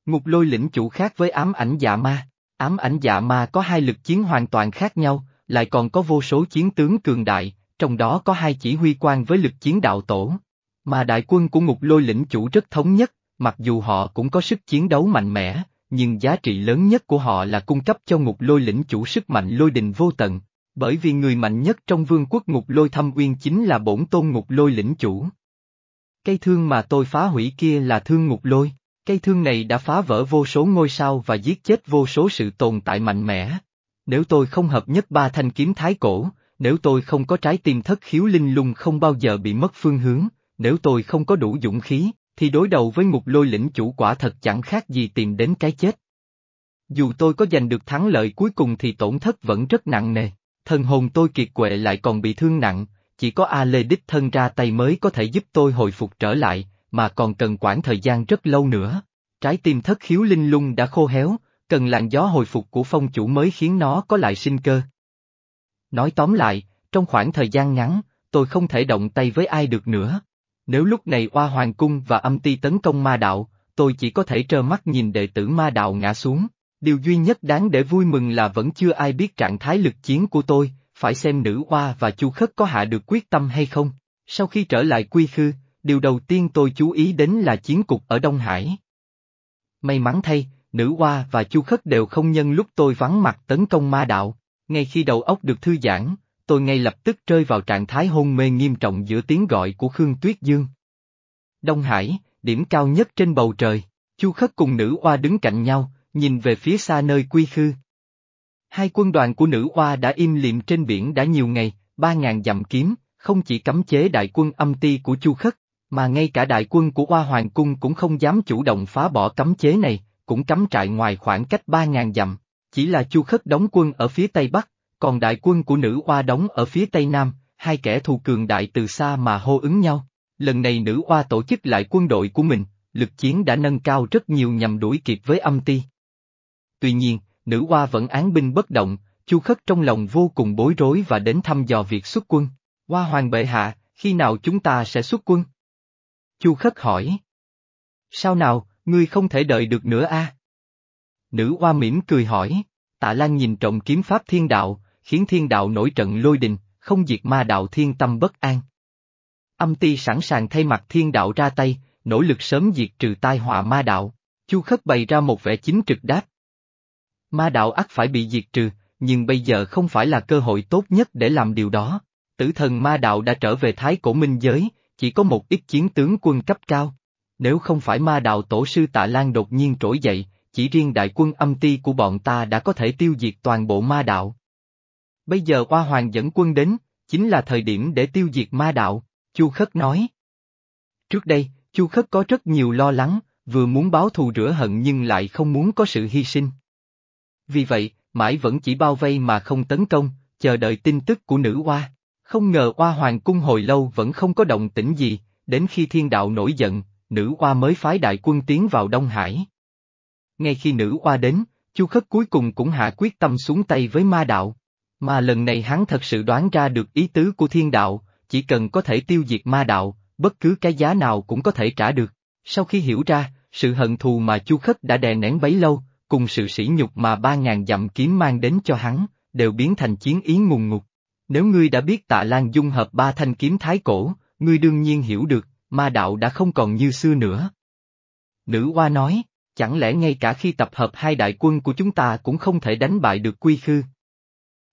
Ngục lôi lĩnh chủ khác với ám ảnh dạ ma. Ám ảnh dạ ma có hai lực chiến hoàn toàn khác nhau, lại còn có vô số chiến tướng cường đại, trong đó có hai chỉ huy quan với lực chiến đạo tổ. Mà đại quân của ngục lôi lĩnh chủ rất thống nhất, mặc dù họ cũng có sức chiến đấu mạnh mẽ, nhưng giá trị lớn nhất của họ là cung cấp cho ngục lôi lĩnh chủ sức mạnh lôi đình vô tận, bởi vì người mạnh nhất trong vương quốc ngục lôi thâm uyên chính là bổn tôn ngục lôi lĩnh chủ. Cây thương mà tôi phá hủy kia là thương ngục lôi, cây thương này đã phá vỡ vô số ngôi sao và giết chết vô số sự tồn tại mạnh mẽ. Nếu tôi không hợp nhất ba thanh kiếm thái cổ, nếu tôi không có trái tim thất khiếu linh lung không bao giờ bị mất phương hướng, nếu tôi không có đủ dũng khí, thì đối đầu với ngục lôi lĩnh chủ quả thật chẳng khác gì tìm đến cái chết. Dù tôi có giành được thắng lợi cuối cùng thì tổn thất vẫn rất nặng nề, thần hồn tôi kiệt quệ lại còn bị thương nặng, chỉ có A Lê đích thân ra tay mới có thể giúp tôi hồi phục trở lại, mà còn cần quãng thời gian rất lâu nữa. Trái tim thất khiếu linh lung đã khô héo, cần làn gió hồi phục của phong chủ mới khiến nó có lại sinh cơ. Nói tóm lại, trong khoảng thời gian ngắn, tôi không thể động tay với ai được nữa. Nếu lúc này Oa Hoàng Cung và âm ti tấn công ma đạo, tôi chỉ có thể trơ mắt nhìn đệ tử ma đạo ngã xuống. Điều duy nhất đáng để vui mừng là vẫn chưa ai biết trạng thái lực chiến của tôi, phải xem nữ Oa và Chu Khất có hạ được quyết tâm hay không. Sau khi trở lại quy khư, điều đầu tiên tôi chú ý đến là chiến cục ở Đông Hải. May mắn thay, nữ Hoa và Chu Khất đều không nhân lúc tôi vắng mặt tấn công ma đạo. Ngay khi đầu óc được thư giãn, tôi ngay lập tức rơi vào trạng thái hôn mê nghiêm trọng giữa tiếng gọi của Khương Tuyết Dương. Đông Hải, điểm cao nhất trên bầu trời, Chu Khất cùng nữ Hoa đứng cạnh nhau, nhìn về phía xa nơi quy khư. Hai quân đoàn của nữ Hoa đã im lìm trên biển đã nhiều ngày, ba ngàn dặm kiếm, không chỉ cấm chế đại quân âm ti của Chu Khất, mà ngay cả đại quân của Hoa Hoàng Cung cũng không dám chủ động phá bỏ cấm chế này, cũng cắm trại ngoài khoảng cách ba ngàn dặm. Chỉ là Chu Khất đóng quân ở phía Tây Bắc, còn đại quân của nữ Hoa đóng ở phía Tây Nam, hai kẻ thù cường đại từ xa mà hô ứng nhau. Lần này nữ Hoa tổ chức lại quân đội của mình, lực chiến đã nâng cao rất nhiều nhằm đuổi kịp với âm ti. Tuy nhiên, nữ Hoa vẫn án binh bất động, Chu Khất trong lòng vô cùng bối rối và đến thăm dò việc xuất quân. Hoa hoàng bệ hạ, khi nào chúng ta sẽ xuất quân? Chu Khất hỏi. Sao nào, ngươi không thể đợi được nữa a? Nữ Hoa mỉm cười hỏi, tạ lan nhìn trọng kiếm pháp thiên đạo, khiến thiên đạo nổi trận lôi đình, không diệt ma đạo thiên tâm bất an. Âm ti sẵn sàng thay mặt thiên đạo ra tay, nỗ lực sớm diệt trừ tai họa ma đạo. Chu Khất bày ra một vẻ chính trực đáp. Ma đạo ắt phải bị diệt trừ, nhưng bây giờ không phải là cơ hội tốt nhất để làm điều đó. Tử thần ma đạo đã trở về thái cổ minh giới, chỉ có một ít chiến tướng quân cấp cao. Nếu không phải ma đạo tổ sư tạ Lan đột nhiên trỗi dậy, chỉ riêng đại quân âm ti của bọn ta đã có thể tiêu diệt toàn bộ ma đạo. Bây giờ Hoa Hoàng dẫn quân đến, chính là thời điểm để tiêu diệt ma đạo, Chu Khất nói. Trước đây, Chu Khất có rất nhiều lo lắng, vừa muốn báo thù rửa hận nhưng lại không muốn có sự hy sinh. Vì vậy, mãi vẫn chỉ bao vây mà không tấn công, chờ đợi tin tức của nữ Hoa. Không ngờ Hoa Hoàng cung hồi lâu vẫn không có động tĩnh gì, đến khi thiên đạo nổi giận, nữ Hoa mới phái đại quân tiến vào Đông Hải. Ngay khi nữ Hoa đến, Chu Khất cuối cùng cũng hạ quyết tâm xuống tay với ma đạo. Mà lần này hắn thật sự đoán ra được ý tứ của thiên đạo, chỉ cần có thể tiêu diệt ma đạo, bất cứ cái giá nào cũng có thể trả được. Sau khi hiểu ra, sự hận thù mà Chu Khất đã đè nén bấy lâu, cùng sự sỉ nhục mà ba ngàn dặm kiếm mang đến cho hắn, đều biến thành chiến ý ngùng ngục. Nếu ngươi đã biết tạ lan dung hợp ba thanh kiếm thái cổ, ngươi đương nhiên hiểu được, ma đạo đã không còn như xưa nữa. Nữ Hoa nói, chẳng lẽ ngay cả khi tập hợp hai đại quân của chúng ta cũng không thể đánh bại được quy khư,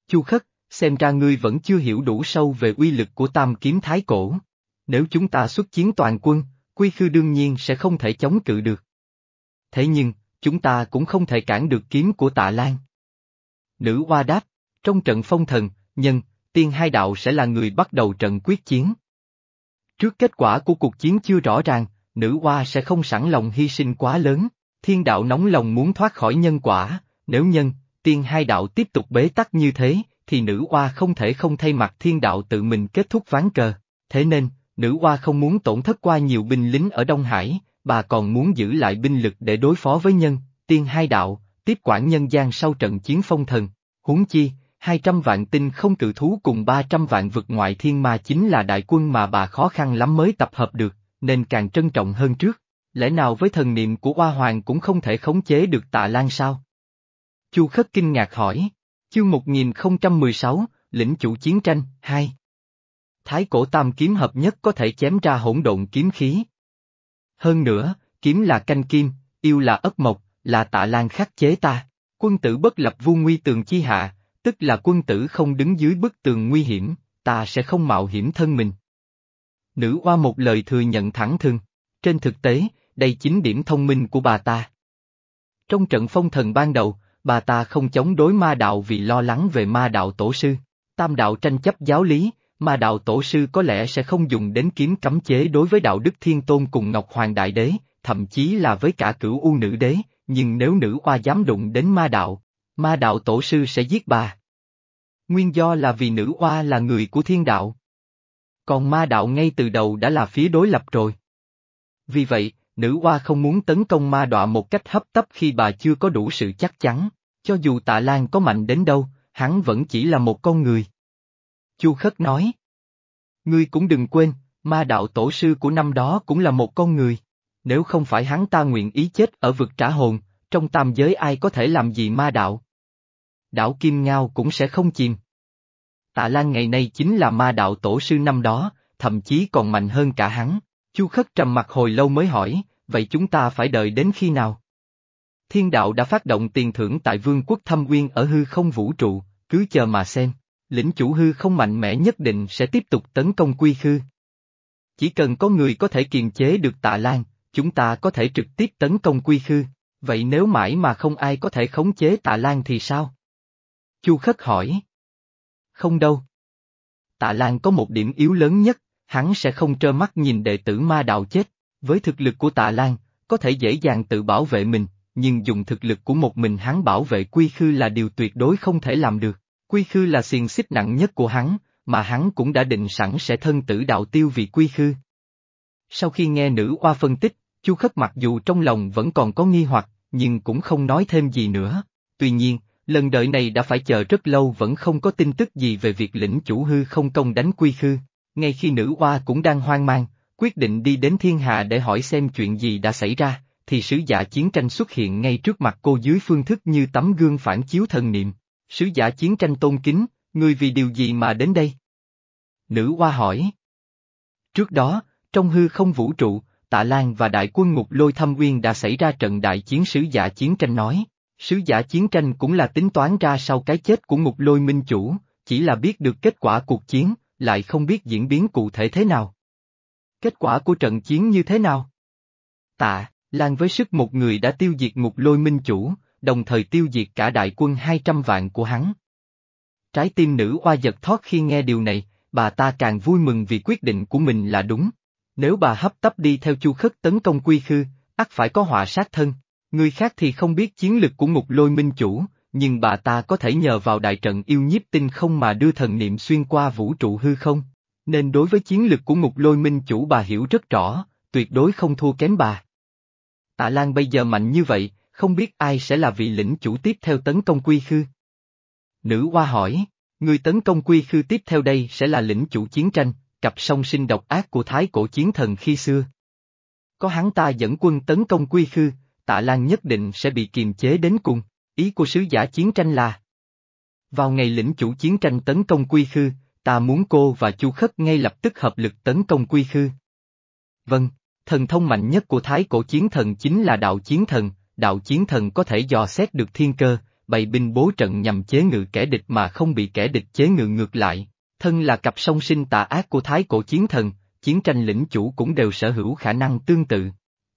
Chu Khất, xem ra ngươi vẫn chưa hiểu đủ sâu về uy lực của tam kiếm thái cổ. Nếu chúng ta xuất chiến toàn quân, quy khư đương nhiên sẽ không thể chống cự được. Thế nhưng, chúng ta cũng không thể cản được kiếm của tạ Lan. Nữ Hoa đáp, trong trận phong thần, nhân, tiên hai đạo sẽ là người bắt đầu trận quyết chiến. Trước kết quả của cuộc chiến chưa rõ ràng, nữ Hoa sẽ không sẵn lòng hy sinh quá lớn, thiên đạo nóng lòng muốn thoát khỏi nhân quả, nếu nhân, tiên hai đạo tiếp tục bế tắc như thế, thì nữ oa không thể không thay mặt thiên đạo tự mình kết thúc ván cờ. Thế nên, nữ oa không muốn tổn thất qua nhiều binh lính ở Đông Hải, bà còn muốn giữ lại binh lực để đối phó với nhân, tiên hai đạo, tiếp quản nhân gian sau trận chiến phong thần. Huống chi, 200 vạn tinh không cự thú cùng 300 vạn vực ngoại thiên ma chính là đại quân mà bà khó khăn lắm mới tập hợp được, nên càng trân trọng hơn trước. Lẽ nào với thần niệm của Hoa Hoàng cũng không thể khống chế được tạ lan sao? Chu Khất kinh ngạc hỏi. Chương 1016, Lĩnh chủ chiến tranh, 2 Thái cổ tam kiếm hợp nhất có thể chém ra hỗn độn kiếm khí. Hơn nữa, kiếm là canh kim, yêu là ất mộc, là tạ lan khắc chế ta. Quân tử bất lập vu nguy tường chi hạ, tức là quân tử không đứng dưới bức tường nguy hiểm, ta sẽ không mạo hiểm thân mình. Nữ oa một lời thừa nhận thẳng thừng. Trên thực tế, đây chính điểm thông minh của bà ta. Trong trận phong thần ban đầu, bà ta không chống đối ma đạo vì lo lắng về ma đạo tổ sư. Tam đạo tranh chấp giáo lý, ma đạo tổ sư có lẽ sẽ không dùng đến kiếm cấm chế đối với đạo đức thiên tôn cùng Ngọc Hoàng Đại Đế, thậm chí là với cả cửu u nữ đế, nhưng nếu nữ oa dám đụng đến ma đạo, ma đạo tổ sư sẽ giết bà. Nguyên do là vì nữ oa là người của thiên đạo. Còn ma đạo ngay từ đầu đã là phía đối lập rồi. Vì vậy, nữ oa không muốn tấn công ma đọa một cách hấp tấp khi bà chưa có đủ sự chắc chắn, cho dù tạ Lan có mạnh đến đâu, hắn vẫn chỉ là một con người. Chu Khất nói. Ngươi cũng đừng quên, ma đạo tổ sư của năm đó cũng là một con người. Nếu không phải hắn ta nguyện ý chết ở vực trả hồn, trong tam giới ai có thể làm gì ma đạo? Đảo Kim Ngao cũng sẽ không chìm. Tạ Lan ngày nay chính là ma đạo tổ sư năm đó, thậm chí còn mạnh hơn cả hắn. Chu Khất trầm mặt hồi lâu mới hỏi, vậy chúng ta phải đợi đến khi nào? Thiên đạo đã phát động tiền thưởng tại vương quốc thâm uyên ở hư không vũ trụ, cứ chờ mà xem. Lĩnh chủ hư không mạnh mẽ nhất định sẽ tiếp tục tấn công quy khư. Chỉ cần có người có thể kiềm chế được tạ lan, chúng ta có thể trực tiếp tấn công quy khư, vậy nếu mãi mà không ai có thể khống chế tạ lan thì sao? Chu Khất hỏi. Không đâu. Tạ Lan có một điểm yếu lớn nhất, hắn sẽ không trơ mắt nhìn đệ tử ma đạo chết. Với thực lực của Tạ Lan, có thể dễ dàng tự bảo vệ mình, nhưng dùng thực lực của một mình hắn bảo vệ quy khư là điều tuyệt đối không thể làm được. Quy khư là xiềng xích nặng nhất của hắn, mà hắn cũng đã định sẵn sẽ thân tử đạo tiêu vì quy khư. Sau khi nghe nữ oa phân tích, Chu Khất mặc dù trong lòng vẫn còn có nghi hoặc, nhưng cũng không nói thêm gì nữa. Tuy nhiên, lần đợi này đã phải chờ rất lâu vẫn không có tin tức gì về việc lĩnh chủ hư không công đánh quy khư. Ngay khi nữ oa cũng đang hoang mang, quyết định đi đến thiên hạ để hỏi xem chuyện gì đã xảy ra, thì sứ giả chiến tranh xuất hiện ngay trước mặt cô dưới phương thức như tấm gương phản chiếu thần niệm. Sứ giả chiến tranh tôn kính, ngươi vì điều gì mà đến đây? Nữ oa hỏi. Trước đó, trong hư không vũ trụ, Tạ Lan và đại quân ngục lôi thâm uyên đã xảy ra trận đại chiến sứ giả chiến tranh nói. Sứ giả chiến tranh cũng là tính toán ra sau cái chết của ngục lôi minh chủ, chỉ là biết được kết quả cuộc chiến, lại không biết diễn biến cụ thể thế nào. Kết quả của trận chiến như thế nào? Tạ, Lan với sức một người đã tiêu diệt ngục lôi minh chủ, đồng thời tiêu diệt cả đại quân 200 vạn của hắn. Trái tim nữ oa giật thoát khi nghe điều này, bà ta càng vui mừng vì quyết định của mình là đúng. Nếu bà hấp tấp đi theo chu khất tấn công quy khư, ắt phải có họa sát thân. Người khác thì không biết chiến lực của ngục lôi minh chủ, nhưng bà ta có thể nhờ vào đại trận yêu nhiếp tinh không mà đưa thần niệm xuyên qua vũ trụ hư không. Nên đối với chiến lực của ngục lôi minh chủ bà hiểu rất rõ, tuyệt đối không thua kém bà. Tạ Lan bây giờ mạnh như vậy, không biết ai sẽ là vị lĩnh chủ tiếp theo tấn công quy khư. Nữ hoa hỏi, người tấn công quy khư tiếp theo đây sẽ là lĩnh chủ chiến tranh, cặp song sinh độc ác của thái cổ chiến thần khi xưa. Có hắn ta dẫn quân tấn công quy khư, tạ Lan nhất định sẽ bị kiềm chế đến cùng, ý của sứ giả chiến tranh là Vào ngày lĩnh chủ chiến tranh tấn công quy khư, ta muốn cô và chu khất ngay lập tức hợp lực tấn công quy khư. Vâng, thần thông mạnh nhất của thái cổ chiến thần chính là đạo chiến thần, đạo chiến thần có thể dò xét được thiên cơ, bày binh bố trận nhằm chế ngự kẻ địch mà không bị kẻ địch chế ngự ngược lại. Thân là cặp song sinh tà ác của thái cổ chiến thần, chiến tranh lĩnh chủ cũng đều sở hữu khả năng tương tự.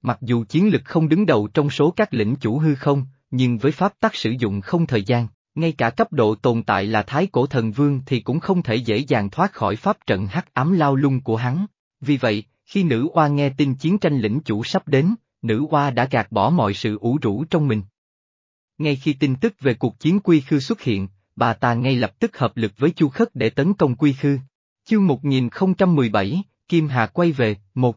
Mặc dù chiến lực không đứng đầu trong số các lĩnh chủ hư không, nhưng với pháp tắc sử dụng không thời gian, ngay cả cấp độ tồn tại là thái cổ thần vương thì cũng không thể dễ dàng thoát khỏi pháp trận hắc ám lao lung của hắn. Vì vậy, khi nữ oa nghe tin chiến tranh lĩnh chủ sắp đến, nữ oa đã gạt bỏ mọi sự ủ rũ trong mình. Ngay khi tin tức về cuộc chiến quy khư xuất hiện, bà ta ngay lập tức hợp lực với Chu Khất để tấn công quy khư. Chương 1017, Kim Hà quay về, một.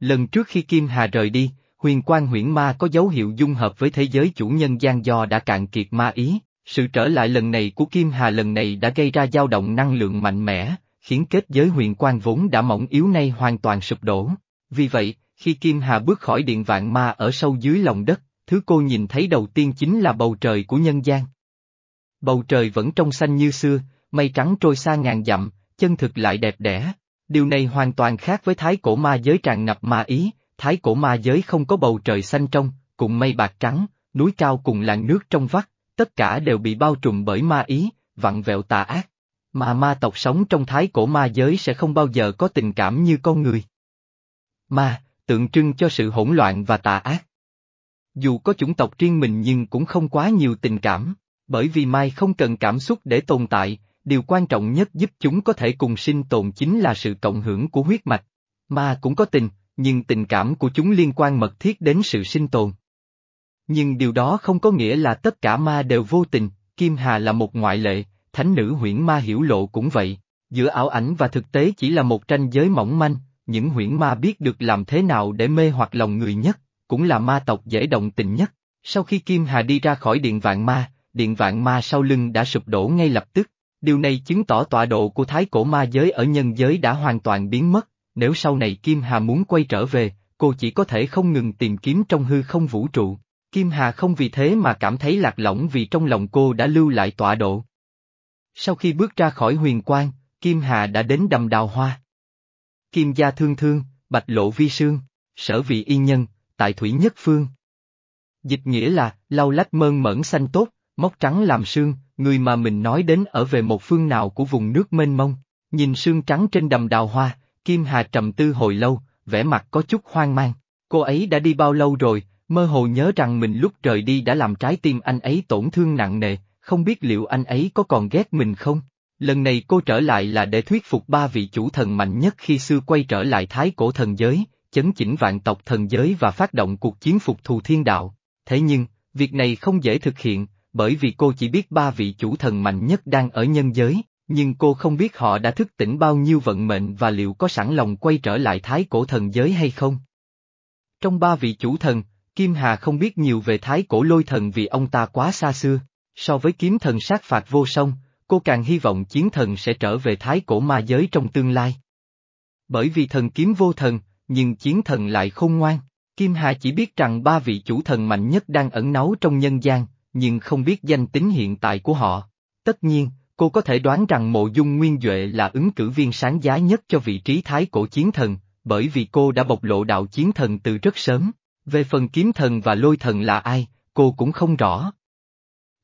Lần trước khi Kim Hà rời đi, huyền quan huyễn ma có dấu hiệu dung hợp với thế giới chủ nhân gian do đã cạn kiệt ma ý, sự trở lại lần này của Kim Hà lần này đã gây ra dao động năng lượng mạnh mẽ, khiến kết giới huyền quan vốn đã mỏng yếu nay hoàn toàn sụp đổ. Vì vậy, khi Kim Hà bước khỏi điện vạn ma ở sâu dưới lòng đất, thứ cô nhìn thấy đầu tiên chính là bầu trời của nhân gian. Bầu trời vẫn trong xanh như xưa, mây trắng trôi xa ngàn dặm, chân thực lại đẹp đẽ. Điều này hoàn toàn khác với thái cổ ma giới tràn ngập ma ý, thái cổ ma giới không có bầu trời xanh trong, cùng mây bạc trắng, núi cao cùng làn nước trong vắt, tất cả đều bị bao trùm bởi ma ý, vặn vẹo tà ác. Mà ma tộc sống trong thái cổ ma giới sẽ không bao giờ có tình cảm như con người. Ma, tượng trưng cho sự hỗn loạn và tà ác. Dù có chủng tộc riêng mình nhưng cũng không quá nhiều tình cảm, bởi vì Mai không cần cảm xúc để tồn tại, điều quan trọng nhất giúp chúng có thể cùng sinh tồn chính là sự cộng hưởng của huyết mạch. Ma cũng có tình, nhưng tình cảm của chúng liên quan mật thiết đến sự sinh tồn. Nhưng điều đó không có nghĩa là tất cả ma đều vô tình, Kim Hà là một ngoại lệ, thánh nữ huyễn ma hiểu lộ cũng vậy. Giữa ảo ảnh và thực tế chỉ là một tranh giới mỏng manh, những huyễn ma biết được làm thế nào để mê hoặc lòng người nhất, cũng là ma tộc dễ động tình nhất. Sau khi Kim Hà đi ra khỏi điện vạn ma, điện vạn ma sau lưng đã sụp đổ ngay lập tức. Điều này chứng tỏ tọa độ của thái cổ ma giới ở nhân giới đã hoàn toàn biến mất, nếu sau này Kim Hà muốn quay trở về, cô chỉ có thể không ngừng tìm kiếm trong hư không vũ trụ. Kim Hà không vì thế mà cảm thấy lạc lõng vì trong lòng cô đã lưu lại tọa độ. Sau khi bước ra khỏi huyền quang, Kim Hà đã đến đầm đào hoa. Kim gia thương thương, bạch lộ vi sương, sở vị y nhân, tại thủy nhất phương. Dịch nghĩa là, lau lách mơn mẫn xanh tốt, móc trắng làm sương, người mà mình nói đến ở về một phương nào của vùng nước mênh mông. Nhìn sương trắng trên đầm đào hoa, Kim Hà trầm tư hồi lâu, vẻ mặt có chút hoang mang. Cô ấy đã đi bao lâu rồi, mơ hồ nhớ rằng mình lúc rời đi đã làm trái tim anh ấy tổn thương nặng nề, không biết liệu anh ấy có còn ghét mình không? Lần này cô trở lại là để thuyết phục ba vị chủ thần mạnh nhất khi xưa quay trở lại thái cổ thần giới, chấn chỉnh vạn tộc thần giới và phát động cuộc chiến phục thù thiên đạo. Thế nhưng, việc này không dễ thực hiện, bởi vì cô chỉ biết ba vị chủ thần mạnh nhất đang ở nhân giới, nhưng cô không biết họ đã thức tỉnh bao nhiêu vận mệnh và liệu có sẵn lòng quay trở lại thái cổ thần giới hay không. Trong ba vị chủ thần, Kim Hà không biết nhiều về thái cổ lôi thần vì ông ta quá xa xưa, so với kiếm thần sát phạt vô song, cô càng hy vọng chiến thần sẽ trở về thái cổ ma giới trong tương lai. Bởi vì thần kiếm vô thần, nhưng chiến thần lại không ngoan, Kim Hà chỉ biết rằng ba vị chủ thần mạnh nhất đang ẩn náu trong nhân gian, nhưng không biết danh tính hiện tại của họ. Tất nhiên, cô có thể đoán rằng mộ dung nguyên Duệ là ứng cử viên sáng giá nhất cho vị trí thái cổ chiến thần, bởi vì cô đã bộc lộ đạo chiến thần từ rất sớm. Về phần kiếm thần và lôi thần là ai, cô cũng không rõ.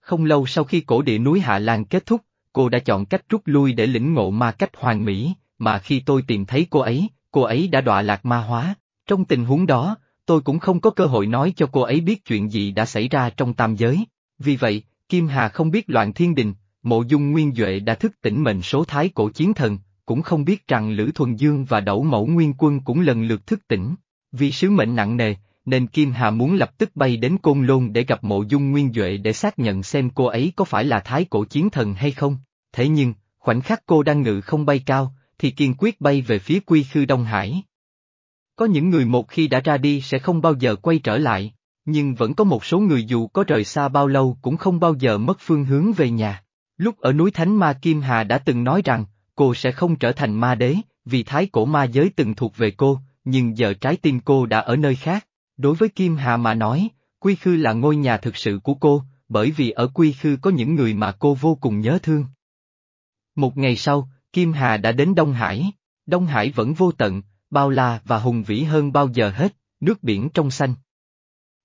Không lâu sau khi cổ địa núi Hạ Lan kết thúc, cô đã chọn cách rút lui để lĩnh ngộ ma cách hoàn mỹ, mà khi tôi tìm thấy cô ấy, cô ấy đã đọa lạc ma hóa. Trong tình huống đó, tôi cũng không có cơ hội nói cho cô ấy biết chuyện gì đã xảy ra trong tam giới. Vì vậy, Kim Hà không biết loạn thiên đình, mộ dung nguyên Duệ đã thức tỉnh mệnh số thái cổ chiến thần, cũng không biết rằng Lữ Thuần Dương và Đẩu Mẫu Nguyên Quân cũng lần lượt thức tỉnh. Vì sứ mệnh nặng nề, nên Kim Hà muốn lập tức bay đến Côn Lôn để gặp mộ dung nguyên Duệ để xác nhận xem cô ấy có phải là thái cổ chiến thần hay không. Thế nhưng, khoảnh khắc cô đang ngự không bay cao, thì kiên quyết bay về phía quy khư Đông Hải. Có những người một khi đã ra đi sẽ không bao giờ quay trở lại, nhưng vẫn có một số người dù có rời xa bao lâu cũng không bao giờ mất phương hướng về nhà. Lúc ở núi Thánh Ma Kim Hà đã từng nói rằng, cô sẽ không trở thành ma đế, vì thái cổ ma giới từng thuộc về cô, nhưng giờ trái tim cô đã ở nơi khác. Đối với Kim Hà mà nói, Quy Khư là ngôi nhà thực sự của cô, bởi vì ở Quy Khư có những người mà cô vô cùng nhớ thương. Một ngày sau, Kim Hà đã đến Đông Hải. Đông Hải vẫn vô tận, bao la và hùng vĩ hơn bao giờ hết, nước biển trong xanh.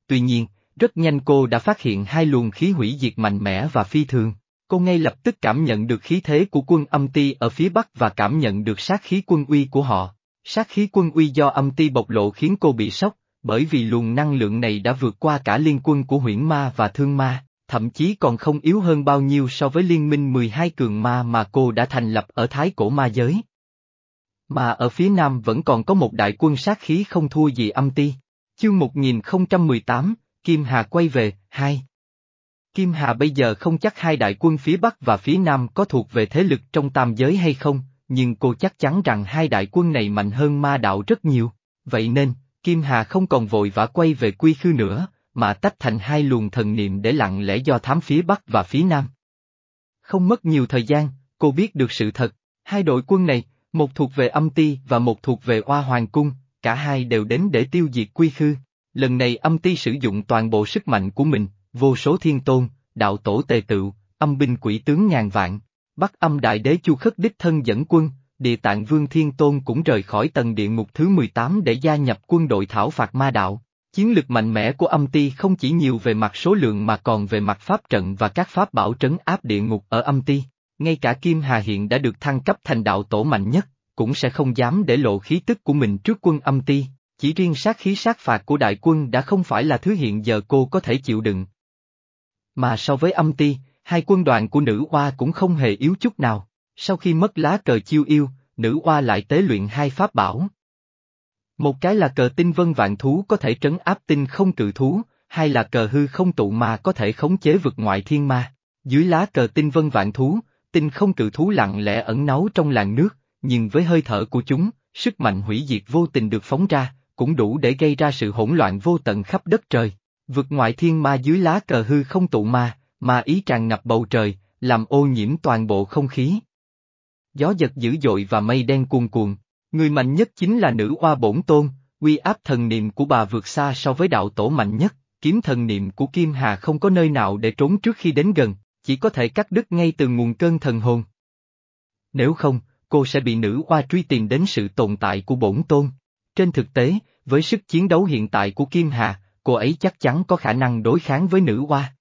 Tuy nhiên, rất nhanh cô đã phát hiện hai luồng khí hủy diệt mạnh mẽ và phi thường. Cô ngay lập tức cảm nhận được khí thế của quân âm ti ở phía bắc và cảm nhận được sát khí quân uy của họ. Sát khí quân uy do âm ti bộc lộ khiến cô bị sốc, bởi vì luồng năng lượng này đã vượt qua cả liên quân của huyễn ma và thương ma, thậm chí còn không yếu hơn bao nhiêu so với liên minh 12 cường ma mà cô đã thành lập ở thái cổ ma giới. Mà ở phía nam vẫn còn có một đại quân sát khí không thua gì âm ti. Chương 1018, Kim Hà quay về, 2. Kim Hà bây giờ không chắc hai đại quân phía Bắc và phía Nam có thuộc về thế lực trong tam giới hay không, nhưng cô chắc chắn rằng hai đại quân này mạnh hơn ma đạo rất nhiều. Vậy nên, Kim Hà không còn vội vã quay về quy khư nữa, mà tách thành hai luồng thần niệm để lặng lẽ do thám phía Bắc và phía Nam. Không mất nhiều thời gian, cô biết được sự thật, hai đội quân này, một thuộc về âm ti và một thuộc về oa hoàng cung, cả hai đều đến để tiêu diệt quy khư. Lần này âm ti sử dụng toàn bộ sức mạnh của mình, vô số thiên tôn, đạo tổ tề tựu, âm binh quỷ tướng ngàn vạn. Bắc âm đại đế chu khất đích thân dẫn quân, địa tạng vương thiên tôn cũng rời khỏi tầng địa ngục thứ 18 để gia nhập quân đội thảo phạt ma đạo. Chiến lực mạnh mẽ của âm ti không chỉ nhiều về mặt số lượng mà còn về mặt pháp trận và các pháp bảo trấn áp địa ngục ở âm ti. Ngay cả Kim Hà hiện đã được thăng cấp thành đạo tổ mạnh nhất, cũng sẽ không dám để lộ khí tức của mình trước quân âm ti, chỉ riêng sát khí sát phạt của đại quân đã không phải là thứ hiện giờ cô có thể chịu đựng. Mà so với âm ti, hai quân đoàn của nữ oa cũng không hề yếu chút nào, sau khi mất lá cờ chiêu yêu, nữ oa lại tế luyện hai pháp bảo. Một cái là cờ tinh vân vạn thú có thể trấn áp tinh không cự thú, hai là cờ hư không tụ mà có thể khống chế vực ngoại thiên ma. Dưới lá cờ tinh vân vạn thú, tinh không cự thú lặng lẽ ẩn náu trong làng nước, nhưng với hơi thở của chúng, sức mạnh hủy diệt vô tình được phóng ra, cũng đủ để gây ra sự hỗn loạn vô tận khắp đất trời. Vực ngoại thiên ma dưới lá cờ hư không tụ ma, ma ý tràn ngập bầu trời, làm ô nhiễm toàn bộ không khí. Gió giật dữ dội và mây đen cuồn cuộn, người mạnh nhất chính là nữ oa bổn tôn, uy áp thần niệm của bà vượt xa so với đạo tổ mạnh nhất, kiếm thần niệm của Kim Hà không có nơi nào để trốn trước khi đến gần, chỉ có thể cắt đứt ngay từ nguồn cơn thần hồn. Nếu không, cô sẽ bị nữ oa truy tìm đến sự tồn tại của bổn tôn. Trên thực tế, với sức chiến đấu hiện tại của Kim Hà, cô ấy chắc chắn có khả năng đối kháng với nữ oa.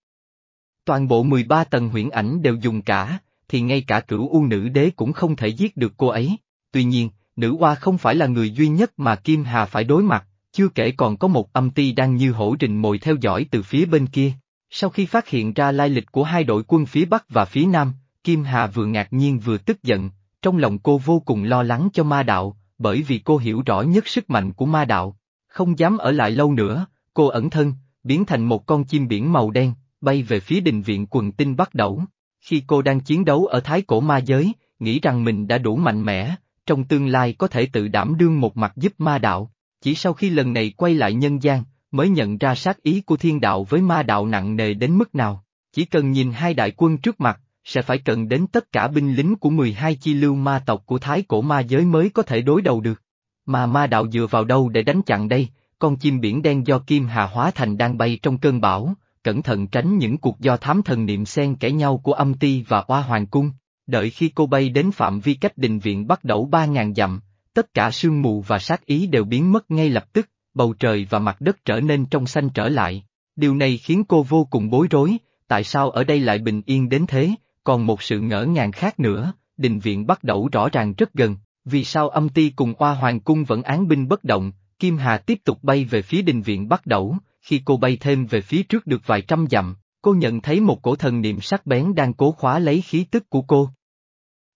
Toàn bộ 13 tầng huyễn ảnh đều dùng cả, thì ngay cả cửu u nữ đế cũng không thể giết được cô ấy. Tuy nhiên, nữ oa không phải là người duy nhất mà Kim Hà phải đối mặt, chưa kể còn có một âm ti đang như hổ rình mồi theo dõi từ phía bên kia. Sau khi phát hiện ra lai lịch của hai đội quân phía Bắc và phía Nam, Kim Hà vừa ngạc nhiên vừa tức giận, trong lòng cô vô cùng lo lắng cho ma đạo, bởi vì cô hiểu rõ nhất sức mạnh của ma đạo. Không dám ở lại lâu nữa, cô ẩn thân, biến thành một con chim biển màu đen, bay về phía đình viện quần tinh bắt đầu. Khi cô đang chiến đấu ở thái cổ ma giới, nghĩ rằng mình đã đủ mạnh mẽ, trong tương lai có thể tự đảm đương một mặt giúp ma đạo. Chỉ sau khi lần này quay lại nhân gian, mới nhận ra sát ý của thiên đạo với ma đạo nặng nề đến mức nào. Chỉ cần nhìn hai đại quân trước mặt, sẽ phải cần đến tất cả binh lính của 12 chi lưu ma tộc của thái cổ ma giới mới có thể đối đầu được. Mà ma đạo dựa vào đâu để đánh chặn đây, con chim biển đen do Kim Hà hóa thành đang bay trong cơn bão, cẩn thận tránh những cuộc do thám thần niệm xen kẽ nhau của âm ti và oa hoàng cung. Đợi khi cô bay đến phạm vi cách đình viện bắt đầu ba ngàn dặm, tất cả sương mù và sát ý đều biến mất ngay lập tức, bầu trời và mặt đất trở nên trong xanh trở lại. Điều này khiến cô vô cùng bối rối, tại sao ở đây lại bình yên đến thế, còn một sự ngỡ ngàng khác nữa, đình viện bắt đầu rõ ràng rất gần, vì sao âm ti cùng oa hoàng cung vẫn án binh bất động, Kim Hà tiếp tục bay về phía đình viện bắt đầu, khi cô bay thêm về phía trước được vài trăm dặm, cô nhận thấy một cổ thần niệm sắc bén đang cố khóa lấy khí tức của cô.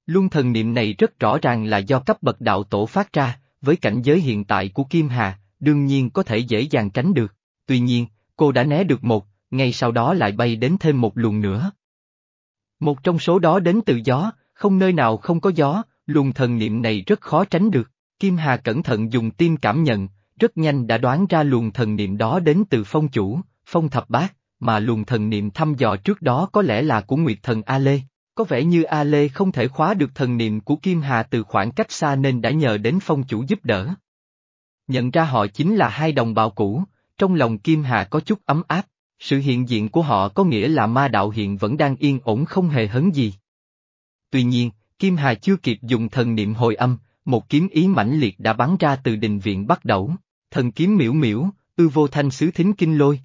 Luân thần niệm này rất rõ ràng là do cấp bậc đạo tổ phát ra, với cảnh giới hiện tại của Kim Hà, đương nhiên có thể dễ dàng tránh được. Tuy nhiên, cô đã né được một, ngay sau đó lại bay đến thêm một luồng nữa. Một trong số đó đến từ gió, không nơi nào không có gió, luồng thần niệm này rất khó tránh được. Kim Hà cẩn thận dùng tim cảm nhận, rất nhanh đã đoán ra luồng thần niệm đó đến từ phong chủ, phong thập bát, mà luồng thần niệm thăm dò trước đó có lẽ là của Nguyệt thần A Lê. Có vẻ như A Lê không thể khóa được thần niệm của Kim Hà từ khoảng cách xa nên đã nhờ đến phong chủ giúp đỡ. Nhận ra họ chính là hai đồng bào cũ, trong lòng Kim Hà có chút ấm áp, sự hiện diện của họ có nghĩa là ma đạo hiện vẫn đang yên ổn không hề hấn gì. Tuy nhiên, Kim Hà chưa kịp dùng thần niệm hồi âm, một kiếm ý mãnh liệt đã bắn ra từ đình viện bắt đầu, thần kiếm miễu miễu, ư vô thanh sứ thính kinh lôi.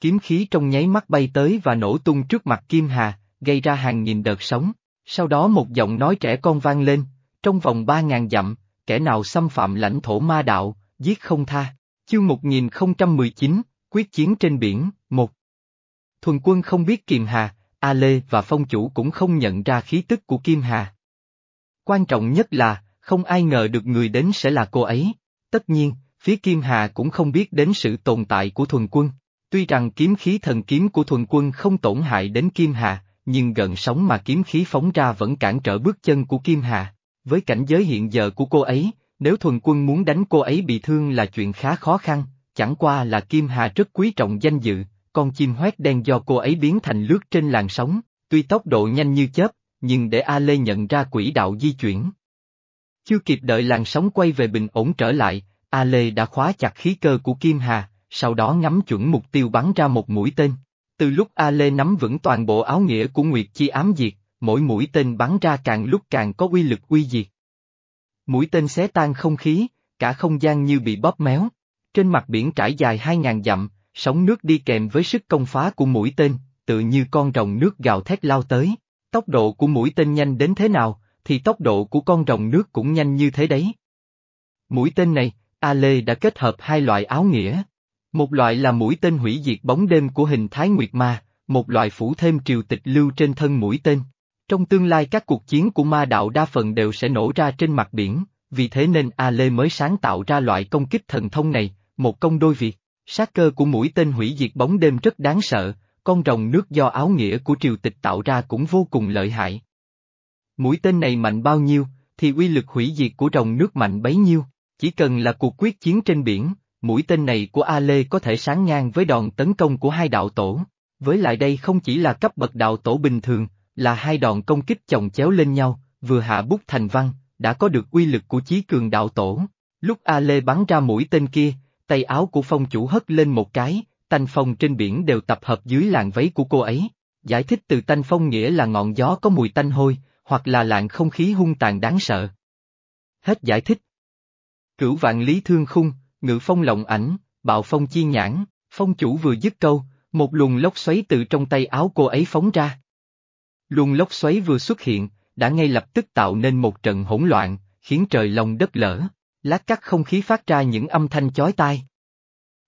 Kiếm khí trong nháy mắt bay tới và nổ tung trước mặt Kim Hà, gây ra hàng nghìn đợt sóng. Sau đó một giọng nói trẻ con vang lên, trong vòng ba ngàn dặm, kẻ nào xâm phạm lãnh thổ ma đạo, giết không tha. Chương 1019, Quyết chiến trên biển. Thuần quân không biết Kiềm Hà, A Lê và Phong Chủ cũng không nhận ra khí tức của Kim Hà. Quan trọng nhất là, không ai ngờ được người đến sẽ là cô ấy. Tất nhiên, phía Kim Hà cũng không biết đến sự tồn tại của thuần quân. Tuy rằng kiếm khí thần kiếm của thuần quân không tổn hại đến Kim Hà, nhưng gần sóng mà kiếm khí phóng ra vẫn cản trở bước chân của Kim Hà. Với cảnh giới hiện giờ của cô ấy, Nếu thuần quân muốn đánh cô ấy bị thương là chuyện khá khó khăn, chẳng qua là Kim Hà rất quý trọng danh dự, con chim hoét đen do cô ấy biến thành lướt trên làn sóng, tuy tốc độ nhanh như chớp, nhưng để A Lê nhận ra quỹ đạo di chuyển. Chưa kịp đợi làn sóng quay về bình ổn trở lại, A Lê đã khóa chặt khí cơ của Kim Hà, sau đó ngắm chuẩn mục tiêu bắn ra một mũi tên. Từ lúc A Lê nắm vững toàn bộ áo nghĩa của Nguyệt Chi ám diệt, mỗi mũi tên bắn ra càng lúc càng có uy lực uy diệt. Mũi tên xé tan không khí, cả không gian như bị bóp méo. Trên mặt biển trải dài hai ngàn dặm, sóng nước đi kèm với sức công phá của mũi tên, tự như con rồng nước gào thét lao tới. Tốc độ của mũi tên nhanh đến thế nào, thì tốc độ của con rồng nước cũng nhanh như thế đấy. Mũi tên này, A Lê đã kết hợp hai loại áo nghĩa. Một loại là mũi tên hủy diệt bóng đêm của hình thái Nguyệt Ma, một loại phủ thêm triều tịch lưu trên thân mũi tên. Trong tương lai các cuộc chiến của ma đạo đa phần đều sẽ nổ ra trên mặt biển, vì thế nên A Lê mới sáng tạo ra loại công kích thần thông này, một công đôi việc. Sát cơ của mũi tên hủy diệt bóng đêm rất đáng sợ, con rồng nước do áo nghĩa của triều tịch tạo ra cũng vô cùng lợi hại. Mũi tên này mạnh bao nhiêu, thì uy lực hủy diệt của rồng nước mạnh bấy nhiêu, chỉ cần là cuộc quyết chiến trên biển, mũi tên này của A Lê có thể sáng ngang với đòn tấn công của hai đạo tổ. Với lại đây không chỉ là cấp bậc đạo tổ bình thường, là hai đòn công kích chồng chéo lên nhau, vừa hạ bút thành văn, đã có được uy lực của chí cường đạo tổ. Lúc A Lê bắn ra mũi tên kia, tay áo của phong chủ hất lên một cái, tanh phong trên biển đều tập hợp dưới làn váy của cô ấy. Giải thích từ tanh phong nghĩa là ngọn gió có mùi tanh hôi, hoặc là làn không khí hung tàn đáng sợ. Hết giải thích. Cửu vạn lý thương khung, ngự phong lộng ảnh, bạo phong chi nhãn, phong chủ vừa dứt câu, một luồng lốc xoáy từ trong tay áo cô ấy phóng ra. Luồng lốc xoáy vừa xuất hiện, đã ngay lập tức tạo nên một trận hỗn loạn, khiến trời lòng đất lở, lát cắt không khí phát ra những âm thanh chói tai.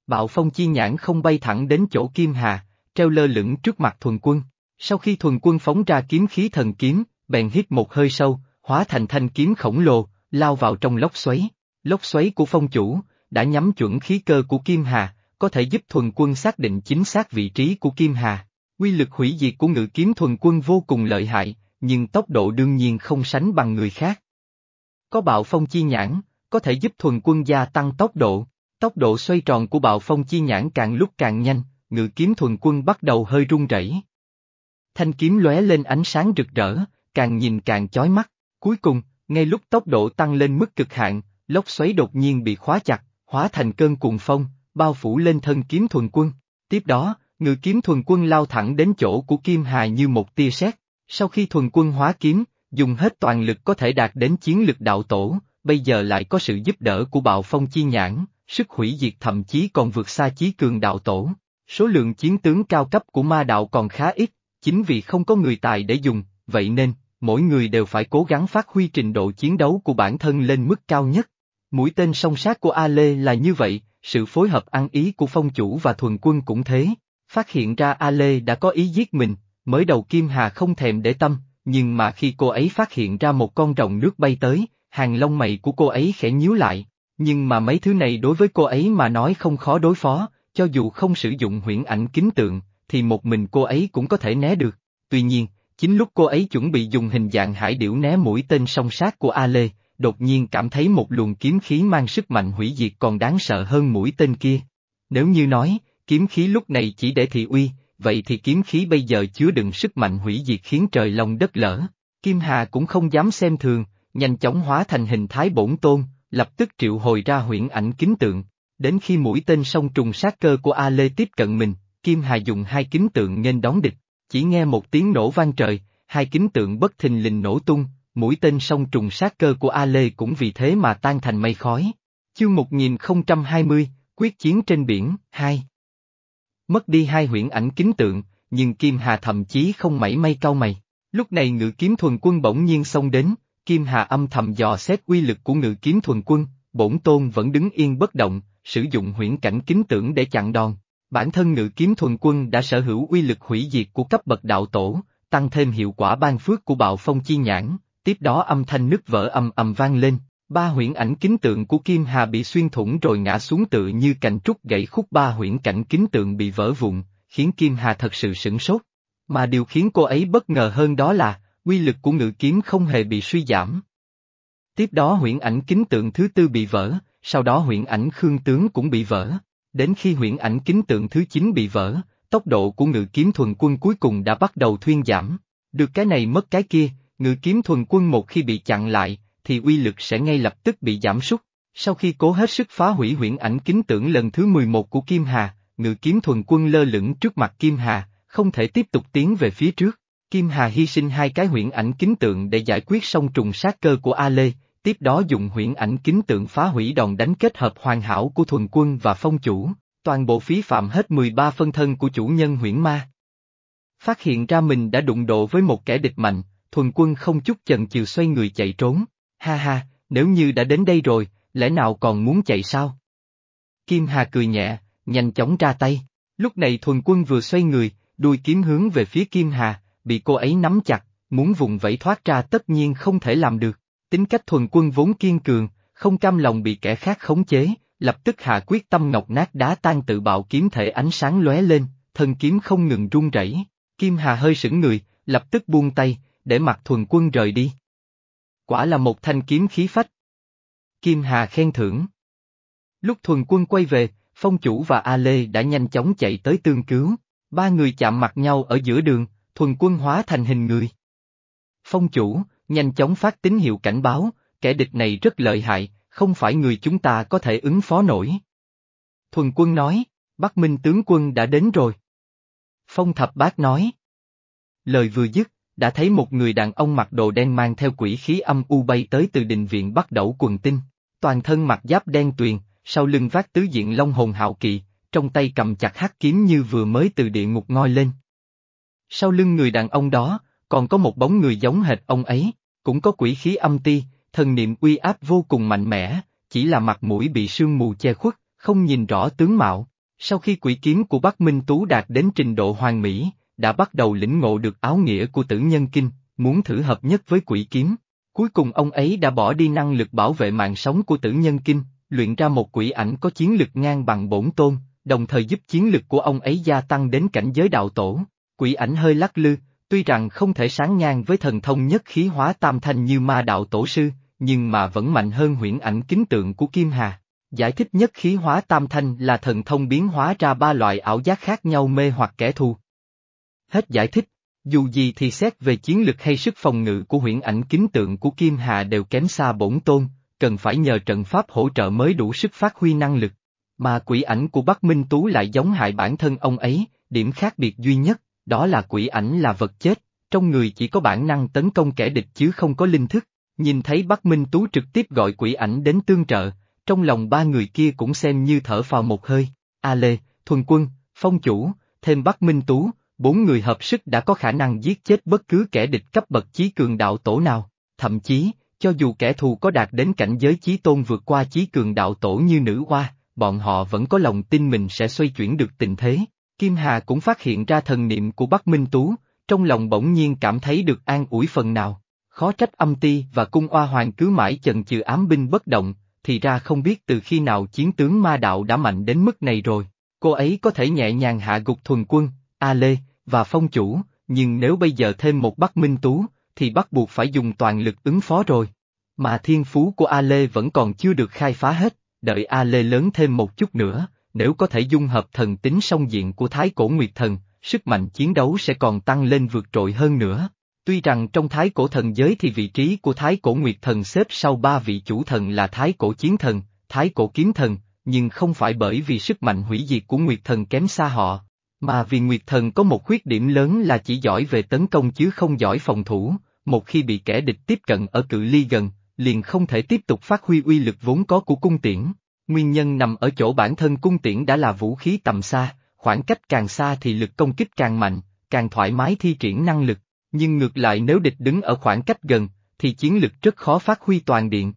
Bạo phong chi nhãn không bay thẳng đến chỗ Kim Hà, treo lơ lửng trước mặt thuần quân. Sau khi thuần quân phóng ra kiếm khí thần kiếm, bèn hít một hơi sâu, hóa thành thanh kiếm khổng lồ, lao vào trong lốc xoáy. Lốc xoáy của phong chủ, đã nhắm chuẩn khí cơ của Kim Hà, có thể giúp thuần quân xác định chính xác vị trí của Kim Hà. Quy lực hủy diệt của ngự kiếm thuần quân vô cùng lợi hại, nhưng tốc độ đương nhiên không sánh bằng người khác. Có bạo phong chi nhãn, có thể giúp thuần quân gia tăng tốc độ, tốc độ xoay tròn của bạo phong chi nhãn càng lúc càng nhanh, ngự kiếm thuần quân bắt đầu hơi run rẩy. Thanh kiếm lóe lên ánh sáng rực rỡ, càng nhìn càng chói mắt, cuối cùng, ngay lúc tốc độ tăng lên mức cực hạn, lốc xoáy đột nhiên bị khóa chặt, hóa thành cơn cuồng phong, bao phủ lên thân kiếm thuần quân. Tiếp đó, ngự kiếm thuần quân lao thẳng đến chỗ của Kim Hà như một tia sét. Sau khi thuần quân hóa kiếm, dùng hết toàn lực có thể đạt đến chiến lực đạo tổ, bây giờ lại có sự giúp đỡ của bạo phong chi nhãn, sức hủy diệt thậm chí còn vượt xa chí cường đạo tổ. Số lượng chiến tướng cao cấp của ma đạo còn khá ít, chính vì không có người tài để dùng, vậy nên, mỗi người đều phải cố gắng phát huy trình độ chiến đấu của bản thân lên mức cao nhất. Mũi tên song sát của A Lê là như vậy, sự phối hợp ăn ý của phong chủ và thuần quân cũng thế. Phát hiện ra A Lê đã có ý giết mình, mới đầu Kim Hà không thèm để tâm, nhưng mà khi cô ấy phát hiện ra một con rồng nước bay tới, hàng lông mày của cô ấy khẽ nhíu lại. Nhưng mà mấy thứ này đối với cô ấy mà nói không khó đối phó, cho dù không sử dụng huyễn ảnh kính tượng, thì một mình cô ấy cũng có thể né được. Tuy nhiên, chính lúc cô ấy chuẩn bị dùng hình dạng hải điểu né mũi tên song sát của A Lê, đột nhiên cảm thấy một luồng kiếm khí mang sức mạnh hủy diệt còn đáng sợ hơn mũi tên kia. Nếu như nói, kiếm khí lúc này chỉ để thị uy, vậy thì kiếm khí bây giờ chứa đựng sức mạnh hủy diệt khiến trời lòng đất lở. Kim Hà cũng không dám xem thường, nhanh chóng hóa thành hình thái bổn tôn, lập tức triệu hồi ra huyễn ảnh kính tượng. Đến khi mũi tên song trùng sát cơ của A Lê tiếp cận mình, Kim Hà dùng hai kính tượng nên đón địch, chỉ nghe một tiếng nổ vang trời, hai kính tượng bất thình lình nổ tung, mũi tên song trùng sát cơ của A Lê cũng vì thế mà tan thành mây khói. Chương 1020, Quyết chiến trên biển, 2 Mất đi hai huyễn ảnh kính tượng, nhưng Kim Hà thậm chí không mảy may cau mày. Lúc này ngự kiếm thuần quân bỗng nhiên xông đến, Kim Hà âm thầm dò xét uy lực của ngự kiếm thuần quân, bổn tôn vẫn đứng yên bất động, sử dụng huyễn cảnh kính tưởng để chặn đòn. Bản thân ngự kiếm thuần quân đã sở hữu uy lực hủy diệt của cấp bậc đạo tổ, tăng thêm hiệu quả ban phước của bạo phong chi nhãn, tiếp đó âm thanh nứt vỡ ầm ầm vang lên, ba huyễn ảnh kính tượng của Kim Hà bị xuyên thủng rồi ngã xuống tự như cành trúc gãy khúc ba huyễn cảnh kính tượng bị vỡ vụn, khiến Kim Hà thật sự sửng sốt. Mà điều khiến cô ấy bất ngờ hơn đó là, quy lực của ngự kiếm không hề bị suy giảm. Tiếp đó huyễn ảnh kính tượng thứ tư bị vỡ, sau đó huyễn ảnh khương tướng cũng bị vỡ. Đến khi huyễn ảnh kính tượng thứ 9 bị vỡ, tốc độ của ngự kiếm thuần quân cuối cùng đã bắt đầu thuyên giảm. Được cái này mất cái kia, ngự kiếm thuần quân một khi bị chặn lại, thì uy lực sẽ ngay lập tức bị giảm sút. Sau khi cố hết sức phá hủy huyễn ảnh kính tượng lần thứ 11 của Kim Hà, ngự kiếm thuần quân lơ lửng trước mặt Kim Hà, không thể tiếp tục tiến về phía trước. Kim Hà hy sinh hai cái huyễn ảnh kính tượng để giải quyết xong trùng sát cơ của A Lê, tiếp đó dùng huyễn ảnh kính tượng phá hủy đòn đánh kết hợp hoàn hảo của thuần quân và phong chủ, toàn bộ phí phạm hết 13 phân thân của chủ nhân huyễn ma. Phát hiện ra mình đã đụng độ với một kẻ địch mạnh, thuần quân không chút chần chừ xoay người chạy trốn, ha ha, nếu như đã đến đây rồi, lẽ nào còn muốn chạy sao? Kim Hà cười nhẹ, nhanh chóng ra tay, lúc này thuần quân vừa xoay người, đuôi kiếm hướng về phía Kim Hà, bị cô ấy nắm chặt, muốn vùng vẫy thoát ra tất nhiên không thể làm được. Tính cách thuần quân vốn kiên cường, không cam lòng bị kẻ khác khống chế, lập tức hạ quyết tâm ngọc nát đá tan tự bạo kiếm thể ánh sáng lóe lên, thân kiếm không ngừng run rẩy. Kim Hà hơi sững người, lập tức buông tay, để mặc thuần quân rời đi. Quả là một thanh kiếm khí phách. Kim Hà khen thưởng. Lúc thuần quân quay về, phong chủ và A Lê đã nhanh chóng chạy tới tương cứu, ba người chạm mặt nhau ở giữa đường, thuần quân hóa thành hình người. Phong chủ, nhanh chóng phát tín hiệu cảnh báo, kẻ địch này rất lợi hại, không phải người chúng ta có thể ứng phó nổi. Thuần quân nói, Bắc Minh tướng quân đã đến rồi. Phong thập bác nói. Lời vừa dứt, đã thấy một người đàn ông mặc đồ đen mang theo quỷ khí âm u bay tới từ đình viện bắt đẩu quần tinh, toàn thân mặc giáp đen tuyền, sau lưng vác tứ diện long hồn hạo kỳ, trong tay cầm chặt hắc kiếm như vừa mới từ địa ngục ngoi lên. Sau lưng người đàn ông đó, còn có một bóng người giống hệt ông ấy, cũng có quỷ khí âm ti, thần niệm uy áp vô cùng mạnh mẽ, chỉ là mặt mũi bị sương mù che khuất, không nhìn rõ tướng mạo. Sau khi quỷ kiếm của Bắc Minh Tú đạt đến trình độ hoàn mỹ, đã bắt đầu lĩnh ngộ được áo nghĩa của tử nhân kinh, muốn thử hợp nhất với quỷ kiếm. Cuối cùng ông ấy đã bỏ đi năng lực bảo vệ mạng sống của tử nhân kinh, luyện ra một quỷ ảnh có chiến lực ngang bằng bổn tôn, đồng thời giúp chiến lực của ông ấy gia tăng đến cảnh giới đạo tổ. Quỷ ảnh hơi lắc lư, tuy rằng không thể sáng ngang với thần thông nhất khí hóa tam thanh như ma đạo tổ sư, nhưng mà vẫn mạnh hơn huyễn ảnh kính tượng của Kim Hà. Giải thích nhất khí hóa tam thanh là thần thông biến hóa ra ba loại ảo giác khác nhau mê hoặc kẻ thù. Hết giải thích, dù gì thì xét về chiến lực hay sức phòng ngự của huyễn ảnh kính tượng của Kim Hà đều kém xa bổn tôn, cần phải nhờ trận pháp hỗ trợ mới đủ sức phát huy năng lực. Mà quỷ ảnh của Bắc Minh Tú lại giống hại bản thân ông ấy, điểm khác biệt duy nhất, đó là quỷ ảnh là vật chết, trong người chỉ có bản năng tấn công kẻ địch chứ không có linh thức. Nhìn thấy Bắc Minh Tú trực tiếp gọi quỷ ảnh đến tương trợ, trong lòng ba người kia cũng xem như thở phào một hơi. A Lê, Thuần Quân, Phong Chủ, thêm Bắc Minh Tú, bốn người hợp sức đã có khả năng giết chết bất cứ kẻ địch cấp bậc chí cường đạo tổ nào. Thậm chí, cho dù kẻ thù có đạt đến cảnh giới chí tôn vượt qua chí cường đạo tổ như nữ hoa, bọn họ vẫn có lòng tin mình sẽ xoay chuyển được tình thế. Kim Hà cũng phát hiện ra thần niệm của Bắc Minh Tú, trong lòng bỗng nhiên cảm thấy được an ủi phần nào. Khó trách âm ti và cung oa hoàng cứ mãi chần chừ ám binh bất động, thì ra không biết từ khi nào chiến tướng ma đạo đã mạnh đến mức này rồi. Cô ấy có thể nhẹ nhàng hạ gục thuần quân, A Lê, và phong chủ, nhưng nếu bây giờ thêm một Bắc Minh Tú, thì bắt buộc phải dùng toàn lực ứng phó rồi. Mà thiên phú của A Lê vẫn còn chưa được khai phá hết, đợi A Lê lớn thêm một chút nữa, nếu có thể dung hợp thần tính song diện của Thái Cổ Nguyệt Thần, sức mạnh chiến đấu sẽ còn tăng lên vượt trội hơn nữa. Tuy rằng trong Thái Cổ Thần giới thì vị trí của Thái Cổ Nguyệt Thần xếp sau ba vị chủ thần là Thái Cổ Chiến Thần, Thái Cổ Kiếm Thần, nhưng không phải bởi vì sức mạnh hủy diệt của Nguyệt Thần kém xa họ, mà vì Nguyệt Thần có một khuyết điểm lớn là chỉ giỏi về tấn công chứ không giỏi phòng thủ, một khi bị kẻ địch tiếp cận ở cự ly gần, liền không thể tiếp tục phát huy uy lực vốn có của cung tiễn. Nguyên nhân nằm ở chỗ bản thân cung tiễn đã là vũ khí tầm xa, khoảng cách càng xa thì lực công kích càng mạnh, càng thoải mái thi triển năng lực, nhưng ngược lại nếu địch đứng ở khoảng cách gần, thì chiến lực rất khó phát huy toàn điện.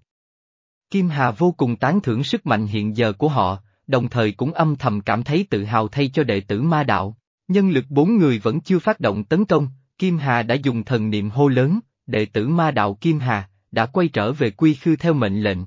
Kim Hà vô cùng tán thưởng sức mạnh hiện giờ của họ, đồng thời cũng âm thầm cảm thấy tự hào thay cho đệ tử ma đạo. Nhân lực bốn người vẫn chưa phát động tấn công, Kim Hà đã dùng thần niệm hô lớn, đệ tử ma đạo Kim Hà, đã quay trở về quy khư theo mệnh lệnh,